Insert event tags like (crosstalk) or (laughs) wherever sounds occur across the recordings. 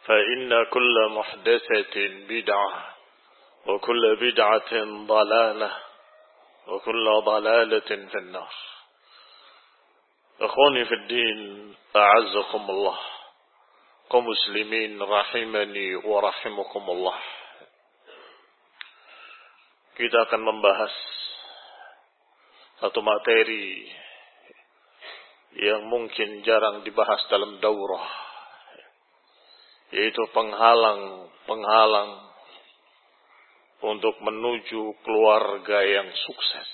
فإن كل محدثة بدعة وكل بدعة ضلالة وكل ضلالة في النار. أخواني في الدين أعزكم الله. كمسلمين رحمني ورحمكم الله. Kita akan membahas satu materi yang mungkin jarang dibahas dalam daurah. Yaitu penghalang-penghalang untuk menuju keluarga yang sukses.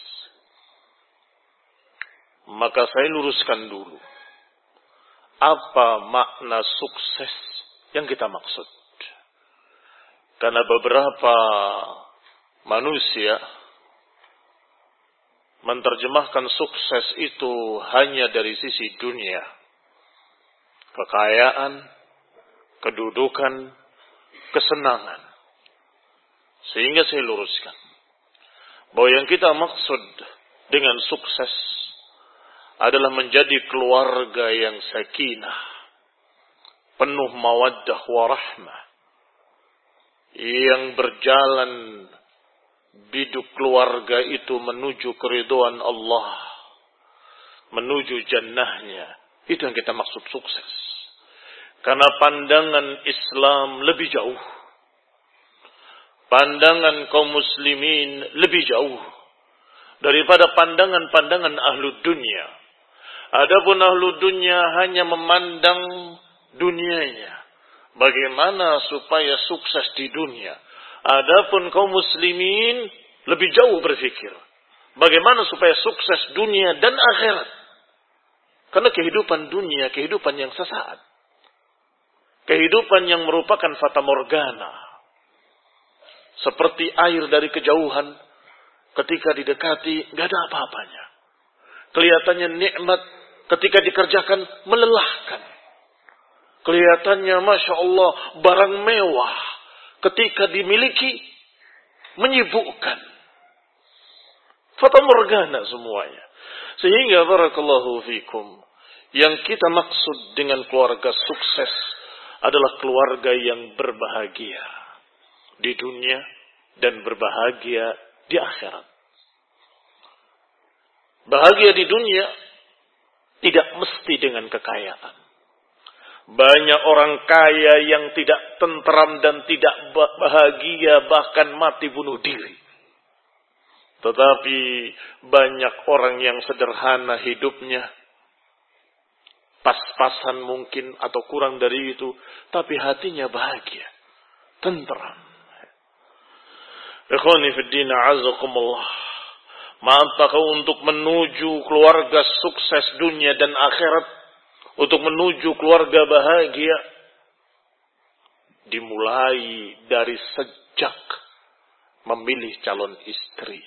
Maka saya luruskan dulu. Apa makna sukses yang kita maksud? Karena beberapa manusia menerjemahkan sukses itu hanya dari sisi dunia. Kekayaan, kedudukan, kesenangan. Sehingga saya luruskan. Bahwa yang kita maksud dengan sukses adalah menjadi keluarga yang sakinah. Penuh mawaddah warahmah. Yang berjalan biduk keluarga itu menuju keriduan Allah. Menuju jannahnya. Itu yang kita maksud sukses. Karena pandangan Islam lebih jauh. Pandangan kaum muslimin lebih jauh. Daripada pandangan-pandangan ahlu dunia. Adapun ahlu dunia hanya memandang dunianya. Bagaimana supaya sukses di dunia. Adapun kaum muslimin lebih jauh berpikir. Bagaimana supaya sukses dunia dan akhirat. Karena kehidupan dunia, kehidupan yang sesaat. Kehidupan yang merupakan fata morgana. Seperti air dari kejauhan. Ketika didekati, nggak ada apa-apanya. Kelihatannya nikmat ketika dikerjakan melelahkan. Kelihatannya Masya Allah barang mewah. Ketika dimiliki menyibukkan. Fata morgana semuanya. Sehingga barakallahu fikum. Yang kita maksud dengan keluarga sukses adalah keluarga yang berbahagia. di dunia dan berbahagia di akhirat. Bahagia di dunia tidak mesti dengan kekayaan. Banyak orang kaya yang tidak tentram dan tidak bahagia bahkan mati bunuh diri. Tetapi banyak orang yang sederhana hidupnya. Pas-pasan mungkin atau kurang dari itu. Tapi hatinya bahagia. Tentram. Ikhwani fiddina azakumullah. Maka untuk menuju keluarga sukses dunia dan akhirat untuk menuju keluarga bahagia dimulai dari sejak memilih calon istri.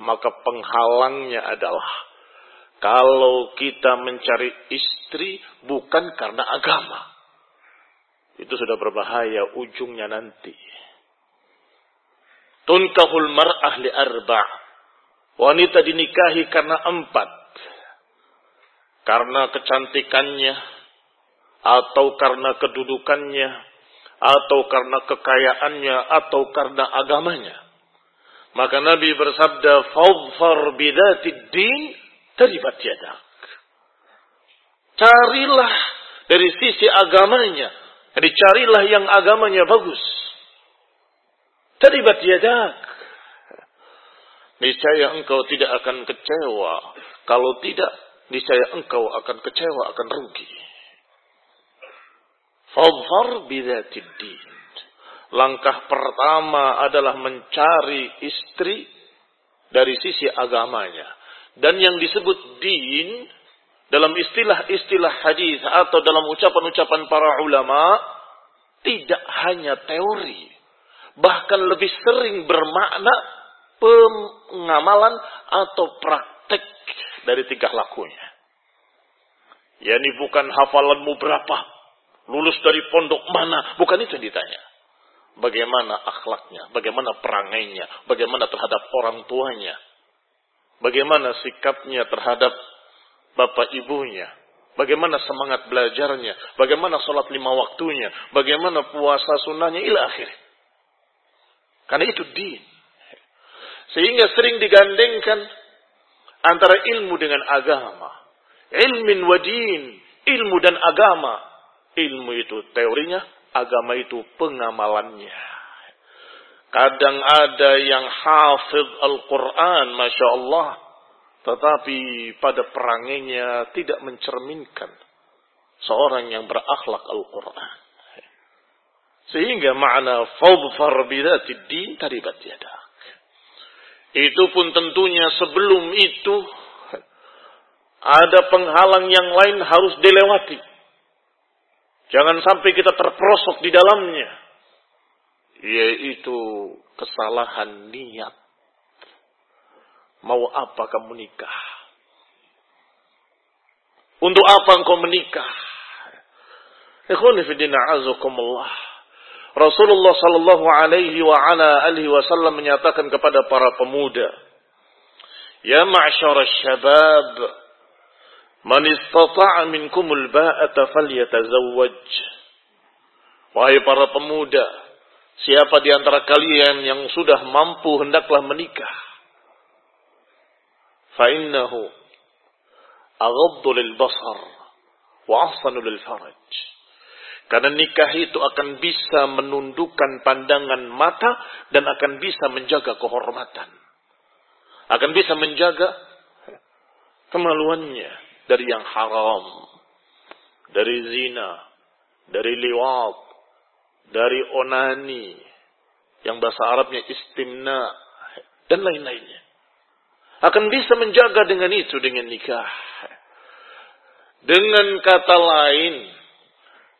Maka penghalangnya adalah kalau kita mencari istri bukan karena agama. Itu sudah berbahaya ujungnya nanti. Tunkahul mar'ah li arba' Wanita dinikahi karena empat. Karena kecantikannya, atau karena kedudukannya, atau karena kekayaannya, atau karena agamanya. Maka Nabi bersabda, "Fadfar bidatid din taribat yadak." Carilah dari sisi agamanya. Jadi carilah yang agamanya bagus. Taribat yadak niscaya engkau tidak akan kecewa. Kalau tidak, niscaya engkau akan kecewa, akan rugi. Fadhar bidatid din. Langkah pertama adalah mencari istri dari sisi agamanya. Dan yang disebut din dalam istilah-istilah hadis atau dalam ucapan-ucapan para ulama tidak hanya teori, bahkan lebih sering bermakna pengamalan atau praktek dari tingkah lakunya. Ya ini bukan hafalanmu berapa, lulus dari pondok mana, bukan itu yang ditanya. Bagaimana akhlaknya, bagaimana perangainya, bagaimana terhadap orang tuanya, bagaimana sikapnya terhadap bapak ibunya, bagaimana semangat belajarnya, bagaimana sholat lima waktunya, bagaimana puasa sunnahnya, ila akhir. Karena itu din. Sehingga sering digandengkan antara ilmu dengan agama. Ilmin wa din, ilmu dan agama. Ilmu itu teorinya, agama itu pengamalannya. Kadang ada yang hafid Al-Quran, Masya Allah. Tetapi pada perangainya tidak mencerminkan seorang yang berakhlak Al-Quran. Sehingga makna fadfar bidatid din taribat yadah. Itu pun tentunya sebelum itu ada penghalang yang lain harus dilewati. Jangan sampai kita terperosok di dalamnya. Yaitu kesalahan niat. Mau apa kamu nikah? Untuk apa engkau menikah? Ikhwanifidina azakumullah. Rasulullah sallallahu alaihi wa ala alihi wasallam menyatakan kepada para pemuda, "Ya ma'syar syabab, man istata'a minkumul ba'ata falyatazawwaj." Wahai para pemuda, siapa di antara kalian yang sudah mampu hendaklah menikah. Fa innahu aghaddu lil basar wa ahsanu lil faraj. Karena nikah itu akan bisa menundukkan pandangan mata dan akan bisa menjaga kehormatan. Akan bisa menjaga kemaluannya dari yang haram, dari zina, dari liwat, dari onani, yang bahasa Arabnya istimna, dan lain-lainnya. Akan bisa menjaga dengan itu, dengan nikah. Dengan kata lain,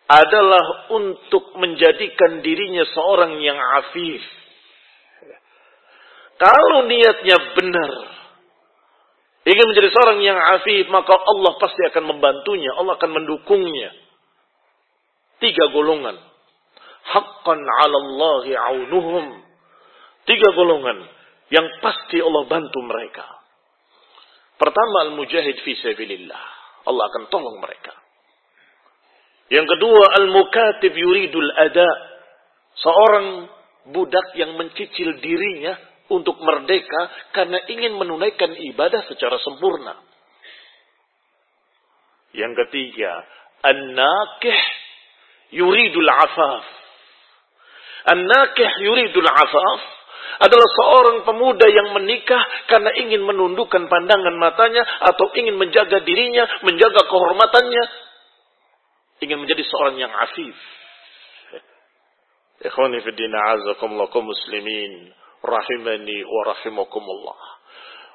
adalah untuk menjadikan dirinya seorang yang afif. Kalau niatnya benar, ingin menjadi seorang yang afif, maka Allah pasti akan membantunya, Allah akan mendukungnya. Tiga golongan. Haqqan ala Allahi aunuhum. Tiga golongan yang pasti Allah bantu mereka. Pertama, al-mujahid fi sabilillah. Allah akan tolong mereka. Yang kedua, al-mukatib yuridul ada. Seorang budak yang mencicil dirinya untuk merdeka karena ingin menunaikan ibadah secara sempurna. Yang ketiga, an-nakih yuridul afaf. An-nakih yuridul afaf adalah seorang pemuda yang menikah karena ingin menundukkan pandangan matanya atau ingin menjaga dirinya, menjaga kehormatannya, ingin menjadi seorang yang afif. Ikhwani fi azakumullah muslimin rahimani wa rahimakumullah.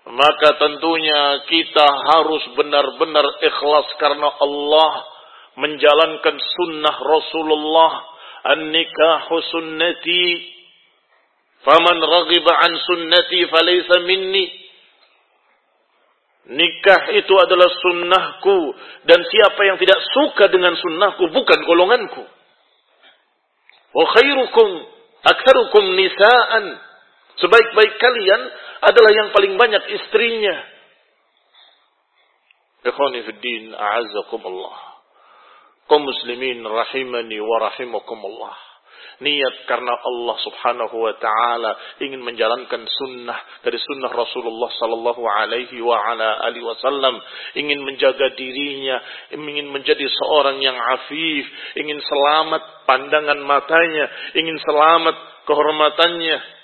Maka tentunya kita harus benar-benar ikhlas karena Allah menjalankan sunnah Rasulullah an-nikahu sunnati faman raghiba an sunnati falaysa minni Nikah itu adalah sunnahku. Dan siapa yang tidak suka dengan sunnahku bukan golonganku. Wa khairukum aktsarukum nisaan. Sebaik-baik kalian adalah yang paling banyak istrinya. Ikhwani fi din, a'azzakumullah. Kaum muslimin rahimani wa rahimakumullah niat karena Allah Subhanahu wa taala ingin menjalankan sunnah dari sunnah Rasulullah sallallahu alaihi wa ala alihi wasallam, ingin menjaga dirinya, ingin menjadi seorang yang afif, ingin selamat pandangan matanya, ingin selamat kehormatannya.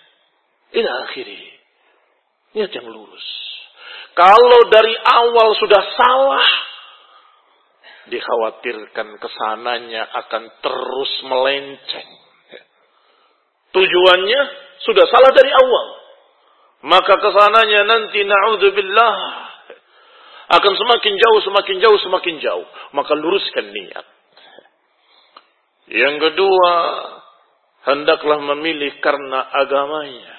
Ila akhiri. Niat yang lurus. Kalau dari awal sudah salah, dikhawatirkan ke sananya akan terus melenceng tujuannya sudah salah dari awal. Maka ke sananya nanti na'udzubillah akan semakin jauh, semakin jauh, semakin jauh. Maka luruskan niat. Yang kedua, hendaklah memilih karena agamanya.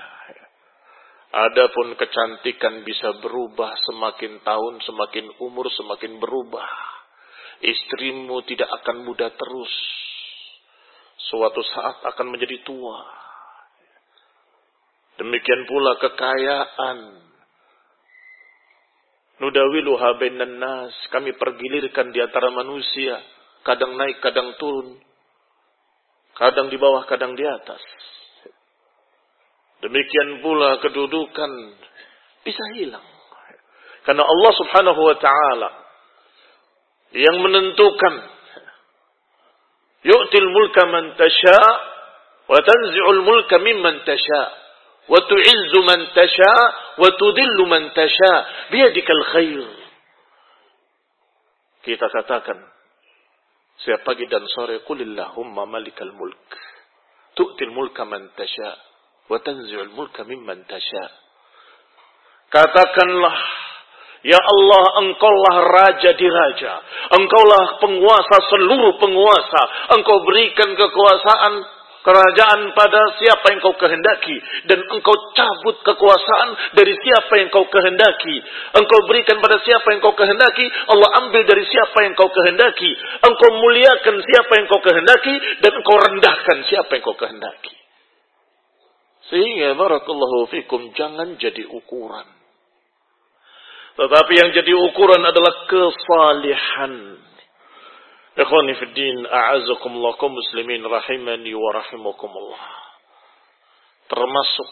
Adapun kecantikan bisa berubah semakin tahun, semakin umur, semakin berubah. Istrimu tidak akan muda terus. Suatu saat akan menjadi tua Demikian pula kekayaan. Nudawiluha bainan nas. Kami pergilirkan di antara manusia. Kadang naik, kadang turun. Kadang di bawah, kadang di atas. Demikian pula kedudukan bisa hilang. Karena Allah subhanahu wa ta'ala yang menentukan yu'til mulka man tasha wa tanzi'ul mulka mimman tasha wa tu'izzu man tasha wa tudillu man tasha biyadikal khair. Kita katakan setiap pagi dan sore kulillahumma malikal mulk tu'til mulka man tasha wa tanzi'ul mulka mimman tasha katakanlah Ya Allah, engkaulah raja di raja. Engkaulah penguasa seluruh penguasa. Engkau berikan kekuasaan kerajaan pada siapa yang kau kehendaki. Dan engkau cabut kekuasaan dari siapa yang kau kehendaki. Engkau berikan pada siapa yang kau kehendaki. Allah ambil dari siapa yang kau kehendaki. Engkau muliakan siapa yang kau kehendaki. Dan engkau rendahkan siapa yang kau kehendaki sehingga barakallahu fikum jangan jadi ukuran. Tetapi yang jadi ukuran adalah kesalihan. Ikhwani fi din, a'azakumullah muslimin rahimani wa rahimakumullah. Termasuk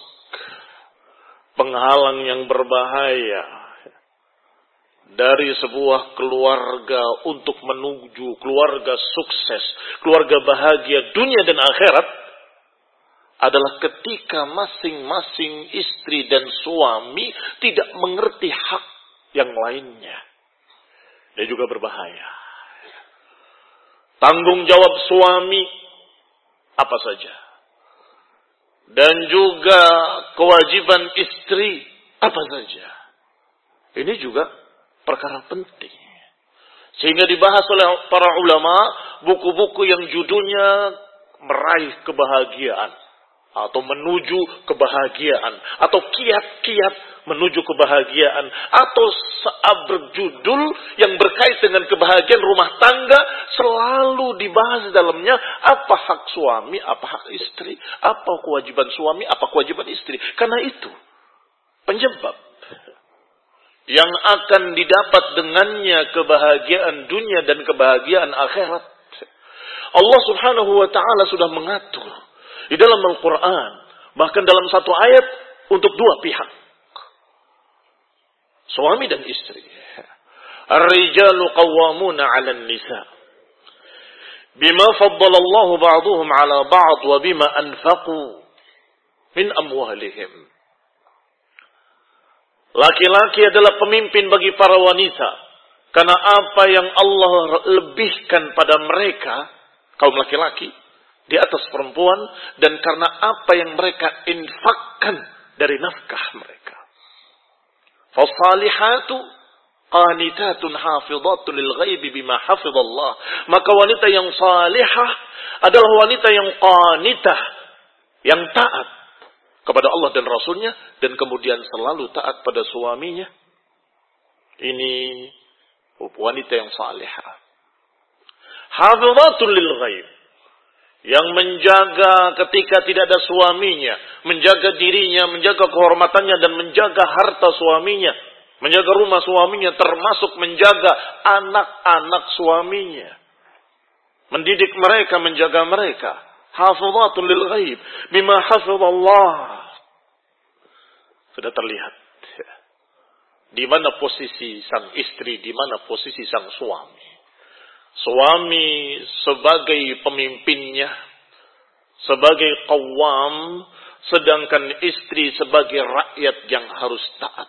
penghalang yang berbahaya dari sebuah keluarga untuk menuju keluarga sukses, keluarga bahagia dunia dan akhirat adalah ketika masing-masing istri dan suami tidak mengerti hak yang lainnya. Dan juga berbahaya. Tanggung jawab suami apa saja. Dan juga kewajiban istri apa saja. Ini juga perkara penting. Sehingga dibahas oleh para ulama buku-buku yang judulnya meraih kebahagiaan atau menuju kebahagiaan. Atau kiat-kiat menuju kebahagiaan. Atau berjudul yang berkait dengan kebahagiaan rumah tangga selalu dibahas dalamnya apa hak suami, apa hak istri, apa kewajiban suami, apa kewajiban istri. Karena itu penyebab yang akan didapat dengannya kebahagiaan dunia dan kebahagiaan akhirat. Allah Subhanahu wa taala sudah mengatur di dalam Al-Qur'an, bahkan dalam satu ayat untuk dua pihak. Suami dan istri. Ar-rijalu qawwamuna 'alan nisa. Bima faddala Allah ba'dhum 'ala ba'd wa bima anfaqu min amwalihim. Laki-laki adalah pemimpin bagi para wanita. Karena apa yang Allah lebihkan pada mereka, kaum laki-laki, di atas perempuan, dan karena apa yang mereka infakkan dari nafkah mereka. Fasalihatu qanitatun hafizatun lil ghaibi bima hafizallah. Maka wanita yang salihah adalah wanita yang qanitah, yang taat kepada Allah dan Rasulnya dan kemudian selalu taat pada suaminya. Ini wanita yang salihah. Hafizatun lil ghaib. Yang menjaga ketika tidak ada suaminya. Menjaga dirinya, menjaga kehormatannya dan menjaga harta suaminya. Menjaga rumah suaminya termasuk menjaga anak-anak suaminya. Mendidik mereka, menjaga mereka. Hafizatun lil ghaib. Bima hafizallah. Sudah terlihat. Di mana posisi sang istri, di mana posisi sang suami. Suami sebagai pemimpinnya, sebagai kawam, sedangkan istri sebagai rakyat yang harus taat.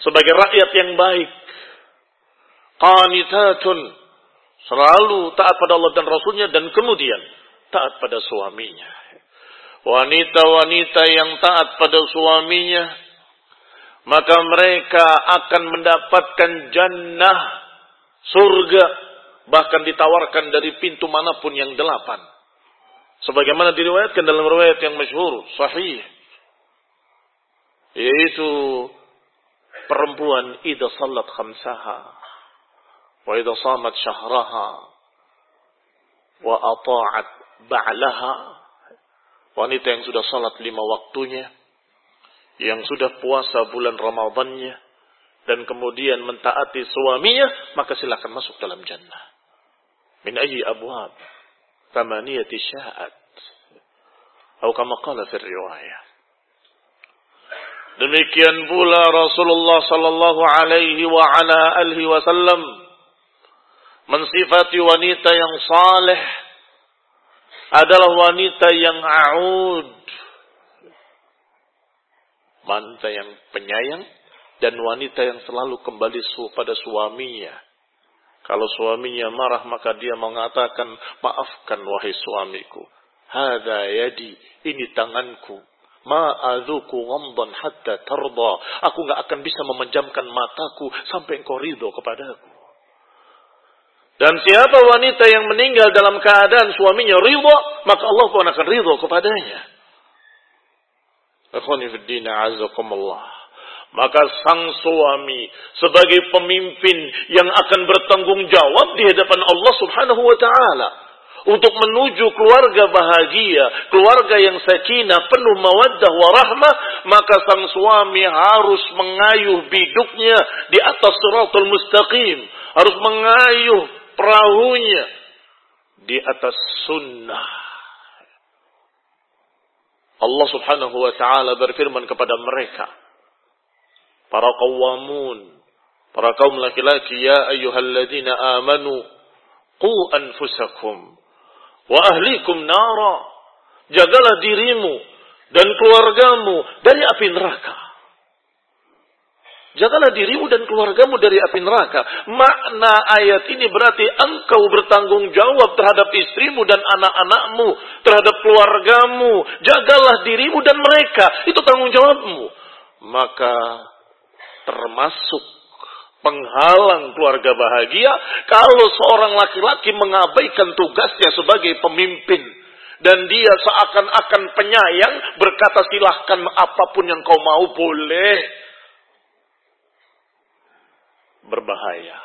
Sebagai rakyat yang baik. Qanitatun. Selalu taat pada Allah dan Rasulnya dan kemudian taat pada suaminya. Wanita-wanita yang taat pada suaminya, maka mereka akan mendapatkan jannah, surga, bahkan ditawarkan dari pintu mana pun yang delapan. Sebagaimana diriwayatkan dalam riwayat yang masyhur, sahih. Yaitu perempuan idza salat khamsaha wa idza samat syahraha wa ata'at ba'laha wanita yang sudah salat lima waktunya yang sudah puasa bulan Ramadannya dan kemudian mentaati suaminya maka silakan masuk dalam jannah min ayyi abwab thamaniyati sya'at atau kama qala fi riwayah demikian pula Rasulullah sallallahu alaihi wa ala alihi wasallam mensifati wanita yang saleh adalah wanita yang aud. Wanita yang penyayang dan wanita yang selalu kembali pada suaminya kalau suaminya marah maka dia mengatakan, maafkan wahai suamiku. Hada yadi, ini tanganku. Ma'adhuku ghamdan hatta tarda. Aku gak akan bisa memejamkan mataku sampai engkau ridho kepadaku. Dan siapa wanita yang meninggal dalam keadaan suaminya ridho, maka Allah pun akan ridho kepadanya. Akhwani fi azakumullah. Maka sang suami sebagai pemimpin yang akan bertanggung jawab di hadapan Allah Subhanahu wa taala untuk menuju keluarga bahagia, keluarga yang sakinah, penuh mawaddah warahmah, maka sang suami harus mengayuh biduknya di atas suratul mustaqim, harus mengayuh perahunya di atas sunnah. Allah Subhanahu wa taala berfirman kepada mereka, para kawamun, para kaum laki-laki, ya ayyuhalladzina amanu, qu anfusakum wa ahlikum nara. Jagalah dirimu dan keluargamu dari api neraka. Jagalah dirimu dan keluargamu dari api neraka. Makna ayat ini berarti engkau bertanggung jawab terhadap istrimu dan anak-anakmu, terhadap keluargamu. Jagalah dirimu dan mereka. Itu tanggung jawabmu. Maka termasuk penghalang keluarga bahagia kalau seorang laki-laki mengabaikan tugasnya sebagai pemimpin. Dan dia seakan-akan penyayang berkata silahkan apa pun yang kau mau boleh. Berbahaya.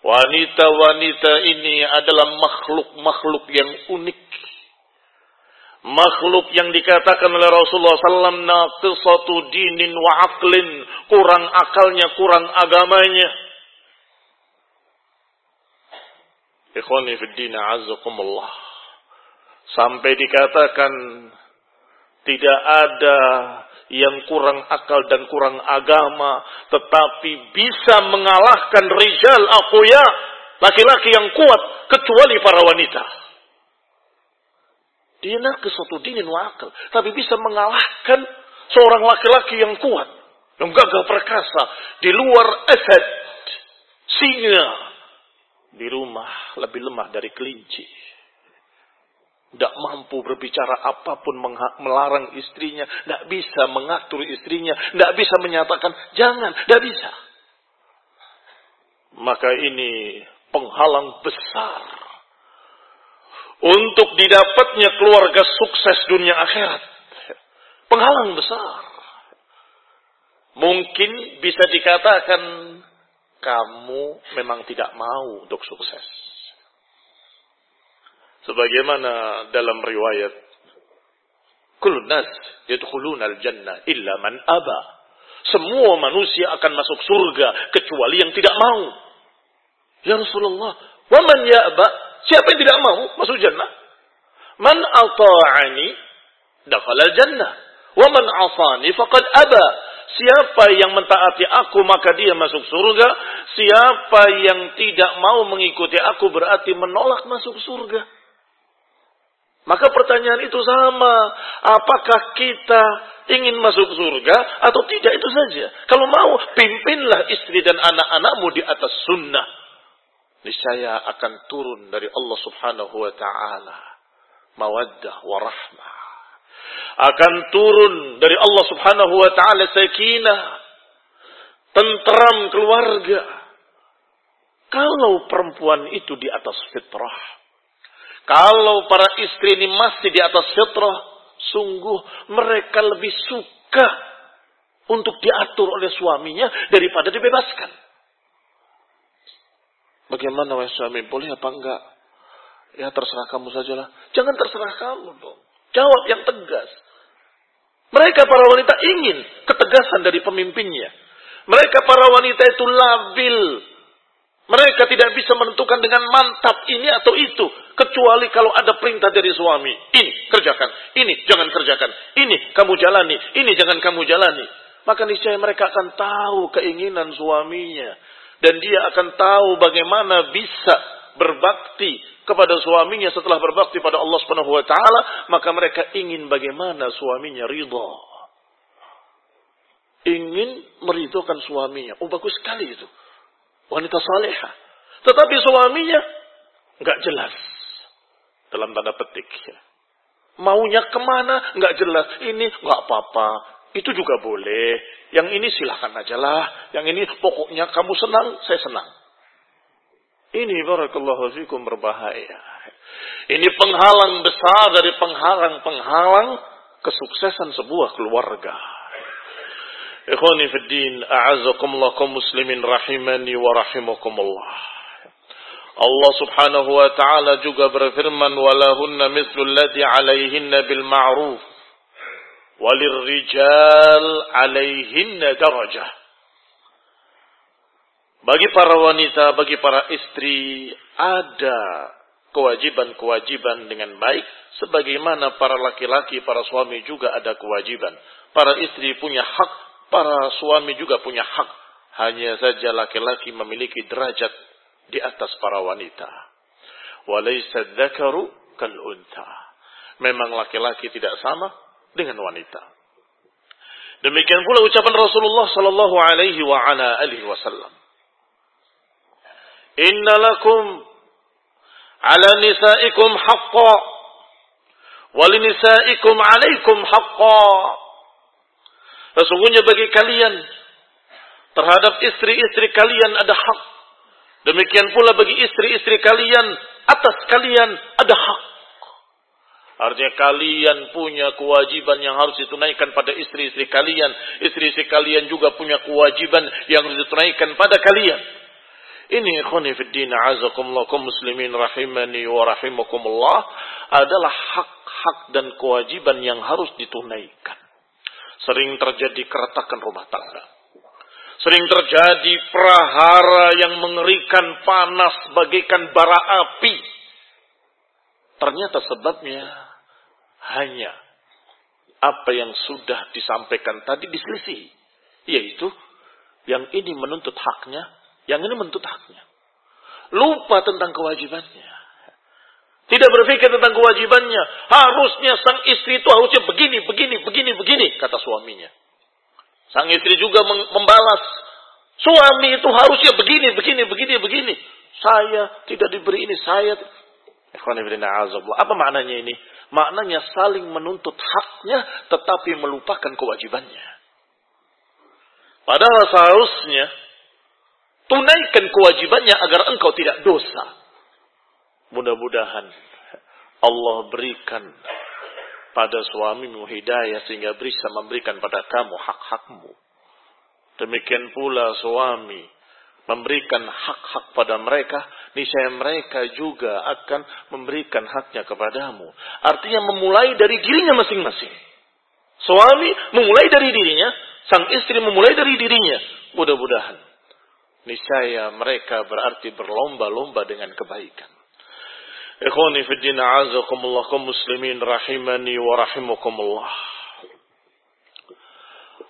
Wanita-wanita ini adalah makhluk-makhluk yang unik makhluk yang dikatakan oleh Rasulullah SAW naqisatu dinin wa aqlin kurang akalnya kurang agamanya Ikhwani din azakumullah. Sampai dikatakan tidak ada yang kurang akal dan kurang agama tetapi bisa mengalahkan rijal aqoya laki-laki yang kuat kecuali para wanita. Dia nak suatu dinin wakil, tapi bisa mengalahkan seorang laki-laki yang kuat, yang gagah perkasa di luar asad, singa di rumah lebih lemah dari kelinci. Tidak mampu berbicara apa pun melarang istrinya. Tidak bisa mengatur istrinya. Tidak bisa menyatakan jangan. Tidak bisa. Maka ini penghalang besar. Untuk didapatnya keluarga sukses dunia akhirat. Penghalang besar. Mungkin bisa dikatakan kamu memang tidak mau untuk sukses. Sebagaimana dalam riwayat Kulun nas yadkhuluna al-jannah illa man aba. Semua manusia akan masuk surga kecuali yang tidak mau. Ya Rasulullah, wa man ya'ba? Siapa yang tidak mau masuk jannah? Man ata'ani dakhala al-jannah. Wa man 'asani faqad aba. Siapa yang mentaati aku maka dia masuk surga. Siapa yang tidak mau mengikuti aku berarti menolak masuk surga. Maka pertanyaan itu sama. Apakah kita ingin masuk surga atau tidak itu saja. Kalau mau, pimpinlah istri dan anak-anakmu di atas sunnah. Niscaya akan turun dari Allah subhanahu wa ta'ala. Mawaddah wa rahmah. Akan turun dari Allah subhanahu wa ta'ala sakinah. Tentram keluarga. Kalau perempuan itu di atas fitrah kalau para istri ini masih di atas fitrah, sungguh mereka lebih suka untuk diatur oleh suaminya daripada dibebaskan. Bagaimana wahai suami, boleh apa enggak? Ya terserah kamu sajalah. Jangan terserah kamu dong. Jawab yang tegas. Mereka para wanita ingin ketegasan dari pemimpinnya. Mereka para wanita itu labil mereka tidak bisa menentukan dengan mantap ini atau itu. Kecuali kalau ada perintah dari suami. Ini kerjakan. Ini jangan kerjakan. Ini kamu jalani. Ini jangan kamu jalani. Maka niscaya mereka akan tahu keinginan suaminya. Dan dia akan tahu bagaimana bisa berbakti kepada suaminya setelah berbakti pada Allah Subhanahu wa taala, maka mereka ingin bagaimana suaminya ridha. Ingin meridhokan suaminya. Oh bagus sekali itu wanita salehah. Tetapi suaminya nggak jelas dalam tanda petik. Maunya ke mana nggak jelas. Ini nggak apa-apa. Itu juga boleh. Yang ini silahkan aja lah. Yang ini pokoknya kamu senang, saya senang. Ini barakallahu fikum berbahaya. Ini penghalang besar dari penghalang-penghalang kesuksesan sebuah keluarga. Ikhwani fi din, a'azakumullah kaum muslimin rahimani wa rahimakumullah. Allah Subhanahu wa taala juga berfirman walahunna mithlu allati 'alaihinna bil ma'ruf walirrijal 'alaihinna darajah. Bagi para wanita, bagi para istri ada kewajiban-kewajiban dengan baik sebagaimana para laki-laki, para suami juga ada kewajiban. Para istri punya hak Para suami juga punya hak. Hanya saja laki-laki memiliki derajat di atas para wanita. Walaysa dzakaru kal unta. Memang laki-laki tidak sama dengan wanita. Demikian pula ucapan Rasulullah sallallahu alaihi wa ala alihi wasallam. Inna lakum ala nisaikum haqqa wa linisaikum alaikum haqqa Sesungguhnya bagi kalian terhadap istri-istri kalian ada hak. Demikian pula bagi istri-istri kalian atas kalian ada hak. Artinya kalian punya kewajiban yang harus ditunaikan pada istri-istri kalian. Istri-istri kalian juga punya kewajiban yang harus ditunaikan pada kalian. Ini ikhwani fiddin azakumullah muslimin rahimani wa rahimakumullah adalah hak-hak dan kewajiban yang harus ditunaikan sering terjadi keretakan rumah tangga. Sering terjadi prahara yang mengerikan panas bagaikan bara api. Ternyata sebabnya hanya apa yang sudah disampaikan tadi diselisih. Yaitu yang ini menuntut haknya, yang ini menuntut haknya. Lupa tentang kewajibannya. Tidak berpikir tentang kewajibannya. Harusnya sang istri itu harusnya begini, begini, begini, begini, kata suaminya. Sang istri juga membalas. Suami itu harusnya begini, begini, begini, begini. Saya tidak diberi ini, saya. Apa maknanya ini? Maknanya saling menuntut haknya tetapi melupakan kewajibannya. Padahal seharusnya tunaikan kewajibannya agar engkau tidak dosa. Mudah-mudahan Allah berikan pada suamimu hidayah sehingga bisa memberikan pada kamu hak-hakmu. Demikian pula suami memberikan hak-hak pada mereka, niscaya mereka juga akan memberikan haknya kepadamu. Artinya memulai dari dirinya masing-masing. Suami memulai dari dirinya, sang istri memulai dari dirinya. Mudah-mudahan niscaya mereka berarti berlomba-lomba dengan kebaikan. Ikhwani fi din a'azakumullah muslimin rahimani wa rahimakumullah.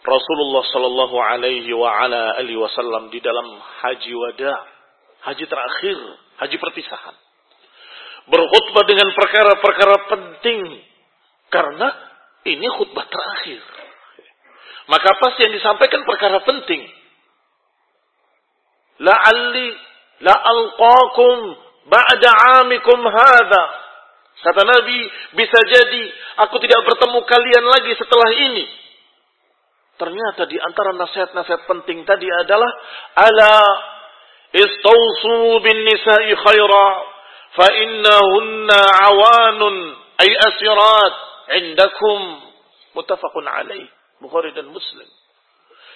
Rasulullah sallallahu alaihi wa ala alihi wasallam di dalam haji wada, haji terakhir, haji perpisahan. Berkhutbah dengan perkara-perkara penting karena ini khutbah terakhir. Maka pasti yang disampaikan perkara penting. La'alli la'alqakum ba'da amikum hadha. Kata Nabi, bisa jadi aku tidak bertemu kalian lagi setelah ini. Ternyata di antara nasihat-nasihat penting tadi adalah ala istausu bin nisa'i khaira fa innahunna awanun ay asirat indakum muttafaqun alaih Bukhari dan Muslim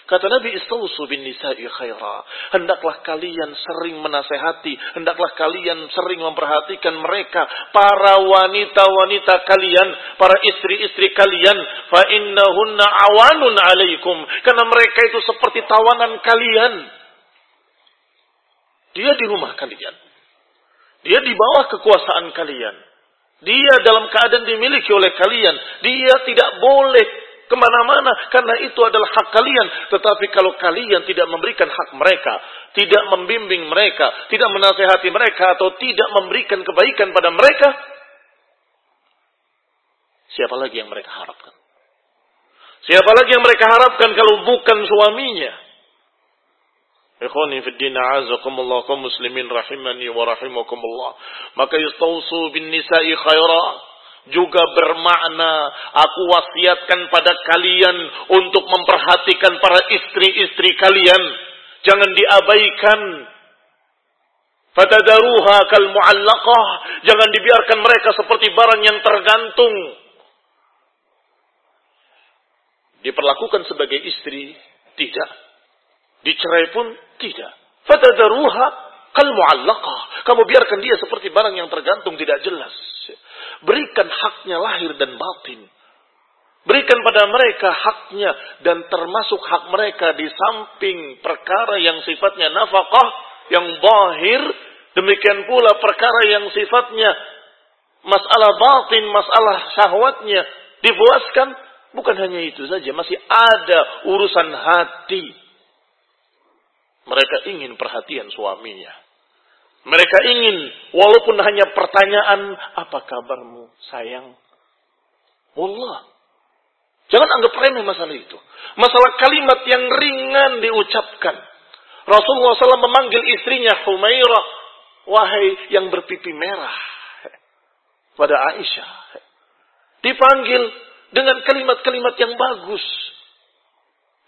Kata Nabi Istausu bin nisa'i khaira. Hendaklah kalian sering menasehati. Hendaklah kalian sering memperhatikan mereka. Para wanita-wanita kalian. Para istri-istri kalian. Fa innahunna awanun alaikum. Karena mereka itu seperti tawanan kalian. Dia di rumah kalian. Dia di bawah kekuasaan kalian. Dia dalam keadaan dimiliki oleh kalian. Dia tidak boleh ke mana-mana karena itu adalah hak kalian. Tetapi kalau kalian tidak memberikan hak mereka, tidak membimbing mereka, tidak menasehati mereka atau tidak memberikan kebaikan pada mereka, siapa lagi yang mereka harapkan? Siapa lagi yang mereka harapkan kalau bukan suaminya? Ikhwani wa rahimakumullah. Maka yastausu bin nisa'i khaira juga bermakna aku wasiatkan pada kalian untuk memperhatikan para istri-istri kalian. Jangan diabaikan. Fatadaruha kal mu'allaqah. Jangan dibiarkan mereka seperti barang yang tergantung. Diperlakukan sebagai istri? Tidak. Dicerai pun? Tidak. Fatadaruha kal mu'allaqah. Kamu biarkan dia seperti barang yang tergantung tidak jelas. Berikan haknya lahir dan batin. Berikan pada mereka haknya dan termasuk hak mereka di samping perkara yang sifatnya nafkah yang bahir. Demikian pula perkara yang sifatnya masalah batin, masalah syahwatnya dipuaskan. Bukan hanya itu saja, masih ada urusan hati. Mereka ingin perhatian suaminya. Mereka ingin, walaupun hanya pertanyaan, apa kabarmu sayang? Wallah. Jangan anggap remeh masalah itu. Masalah kalimat yang ringan diucapkan. Rasulullah SAW memanggil istrinya Humairah. Wahai yang berpipi merah. Pada Aisyah. Dipanggil dengan kalimat-kalimat yang bagus.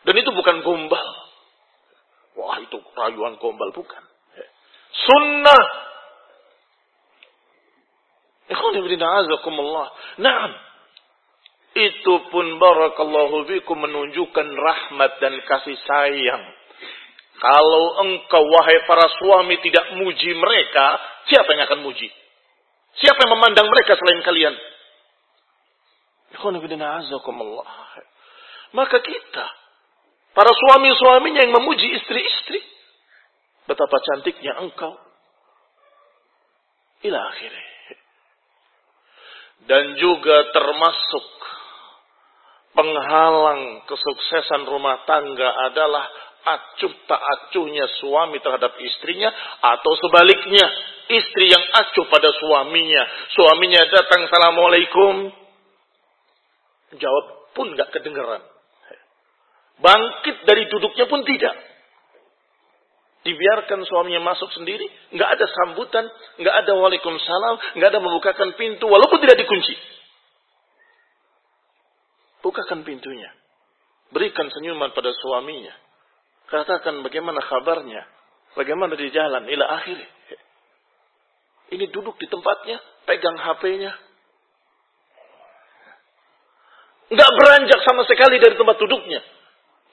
Dan itu bukan gombal. Wah itu rayuan gombal bukan sunnah. Naam. Itu pun barakallahu fikum menunjukkan rahmat dan kasih sayang. Kalau engkau wahai para suami tidak muji mereka, siapa yang akan muji? Siapa yang memandang mereka selain kalian? Maka kita Para suami-suaminya yang memuji istri-istri. Betapa cantiknya engkau. Ila akhirnya. Dan juga termasuk penghalang kesuksesan rumah tangga adalah acuh tak acuhnya suami terhadap istrinya atau sebaliknya istri yang acuh pada suaminya suaminya datang assalamualaikum jawab pun nggak kedengeran bangkit dari duduknya pun tidak dibiarkan suaminya masuk sendiri, nggak ada sambutan, nggak ada waalaikumsalam, nggak ada membukakan pintu walaupun tidak dikunci. Bukakan pintunya. Berikan senyuman pada suaminya. Katakan bagaimana kabarnya. Bagaimana di jalan. Ila akhir. Ini duduk di tempatnya. Pegang HP-nya. Nggak beranjak sama sekali dari tempat duduknya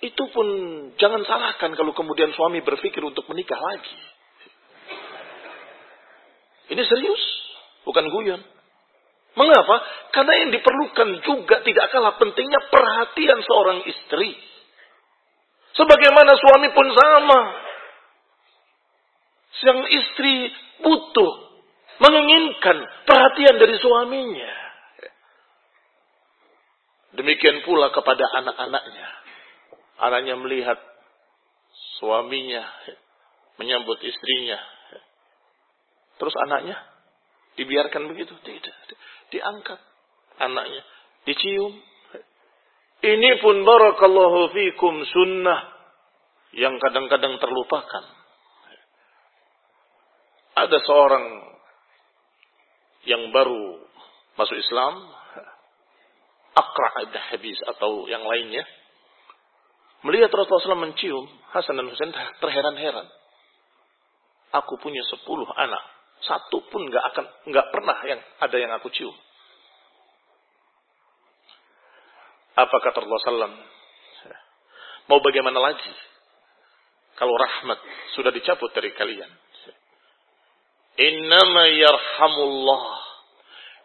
itu pun jangan salahkan kalau kemudian suami berpikir untuk menikah lagi. Ini serius, bukan guyon. Mengapa? Karena yang diperlukan juga tidak kalah pentingnya perhatian seorang istri. Sebagaimana suami pun sama. Sang istri butuh, menginginkan perhatian dari suaminya. Demikian pula kepada anak-anaknya. Anaknya melihat suaminya menyambut istrinya. Terus anaknya dibiarkan begitu? Tidak. Diangkat anaknya. Dicium. Ini pun barakallahu fikum sunnah yang kadang-kadang terlupakan. Ada seorang yang baru masuk Islam, Akra habis atau yang lainnya, Melihat Rasulullah SAW mencium Hasan dan Husain terheran-heran. Aku punya sepuluh anak. Satu pun nggak akan nggak pernah yang ada yang aku cium. Apa kata Rasulullah SAW? Mau bagaimana lagi? Kalau rahmat sudah dicabut dari kalian. Innama yarhamullah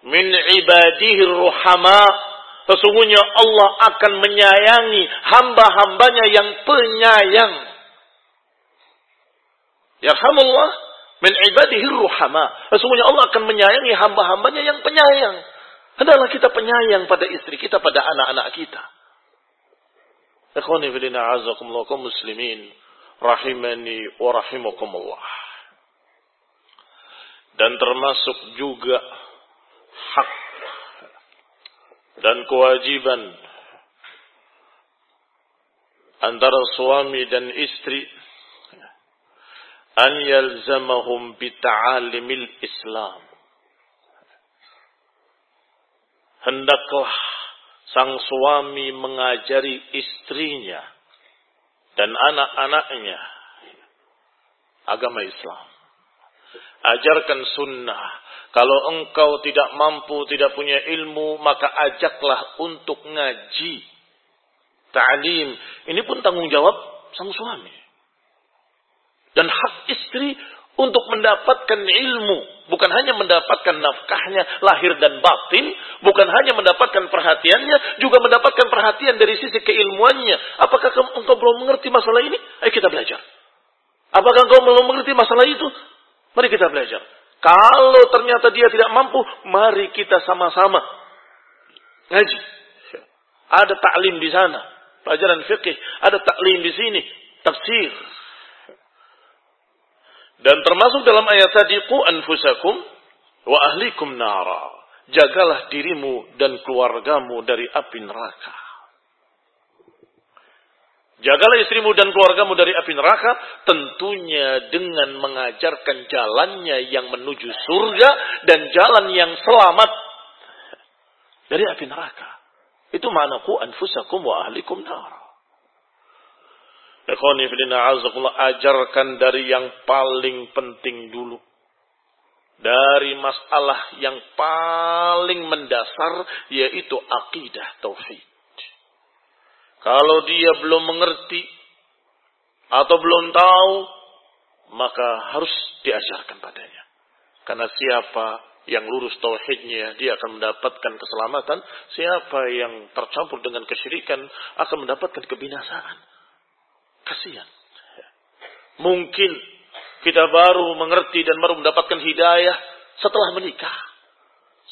min ibadihi ruhama Sesungguhnya Allah akan menyayangi hamba-hambanya yang penyayang. Yarhamullah min ibadihi ruhama. Sesungguhnya Allah akan menyayangi hamba-hambanya yang penyayang. Adalah kita penyayang pada istri kita, pada anak-anak kita. Ikhwani filina azakumullah muslimin. Rahimani wa rahimakumullah. Dan termasuk juga hak dan kewajiban antara suami dan istri an yalzamahum bita'alimil Islam. Hendaklah sang suami mengajari istrinya dan anak-anaknya agama Islam. Ajarkan sunnah, kalau engkau tidak mampu, tidak punya ilmu, maka ajaklah untuk ngaji. Ta'lim. Ini pun tanggung jawab sang suami. Dan hak istri untuk mendapatkan ilmu. Bukan hanya mendapatkan nafkahnya lahir dan batin. Bukan hanya mendapatkan perhatiannya. Juga mendapatkan perhatian dari sisi keilmuannya. Apakah engkau belum mengerti masalah ini? Ayo kita belajar. Apakah engkau belum mengerti masalah itu? Mari kita belajar. Kalau ternyata dia tidak mampu, mari kita sama-sama ngaji. Ada taklim di sana, pelajaran fikih, ada taklim di sini, tafsir. Dan termasuk dalam ayat tadi, "Qu anfusakum wa ahlikum nara." Jagalah dirimu dan keluargamu dari api neraka. Jagalah istrimu dan keluargamu dari api neraka, tentunya dengan mengajarkan jalannya yang menuju surga dan jalan yang selamat dari api neraka. Itu manaku anfusakum wa ahlikum nar. ajarkan dari yang paling penting dulu. Dari masalah yang paling mendasar yaitu akidah tauhid. Kalau dia belum mengerti atau belum tahu, maka harus diajarkan padanya. Karena siapa yang lurus tauhidnya, dia akan mendapatkan keselamatan. Siapa yang tercampur dengan kesyirikan akan mendapatkan kebinasaan. Kasihan. Mungkin kita baru mengerti dan baru mendapatkan hidayah setelah menikah.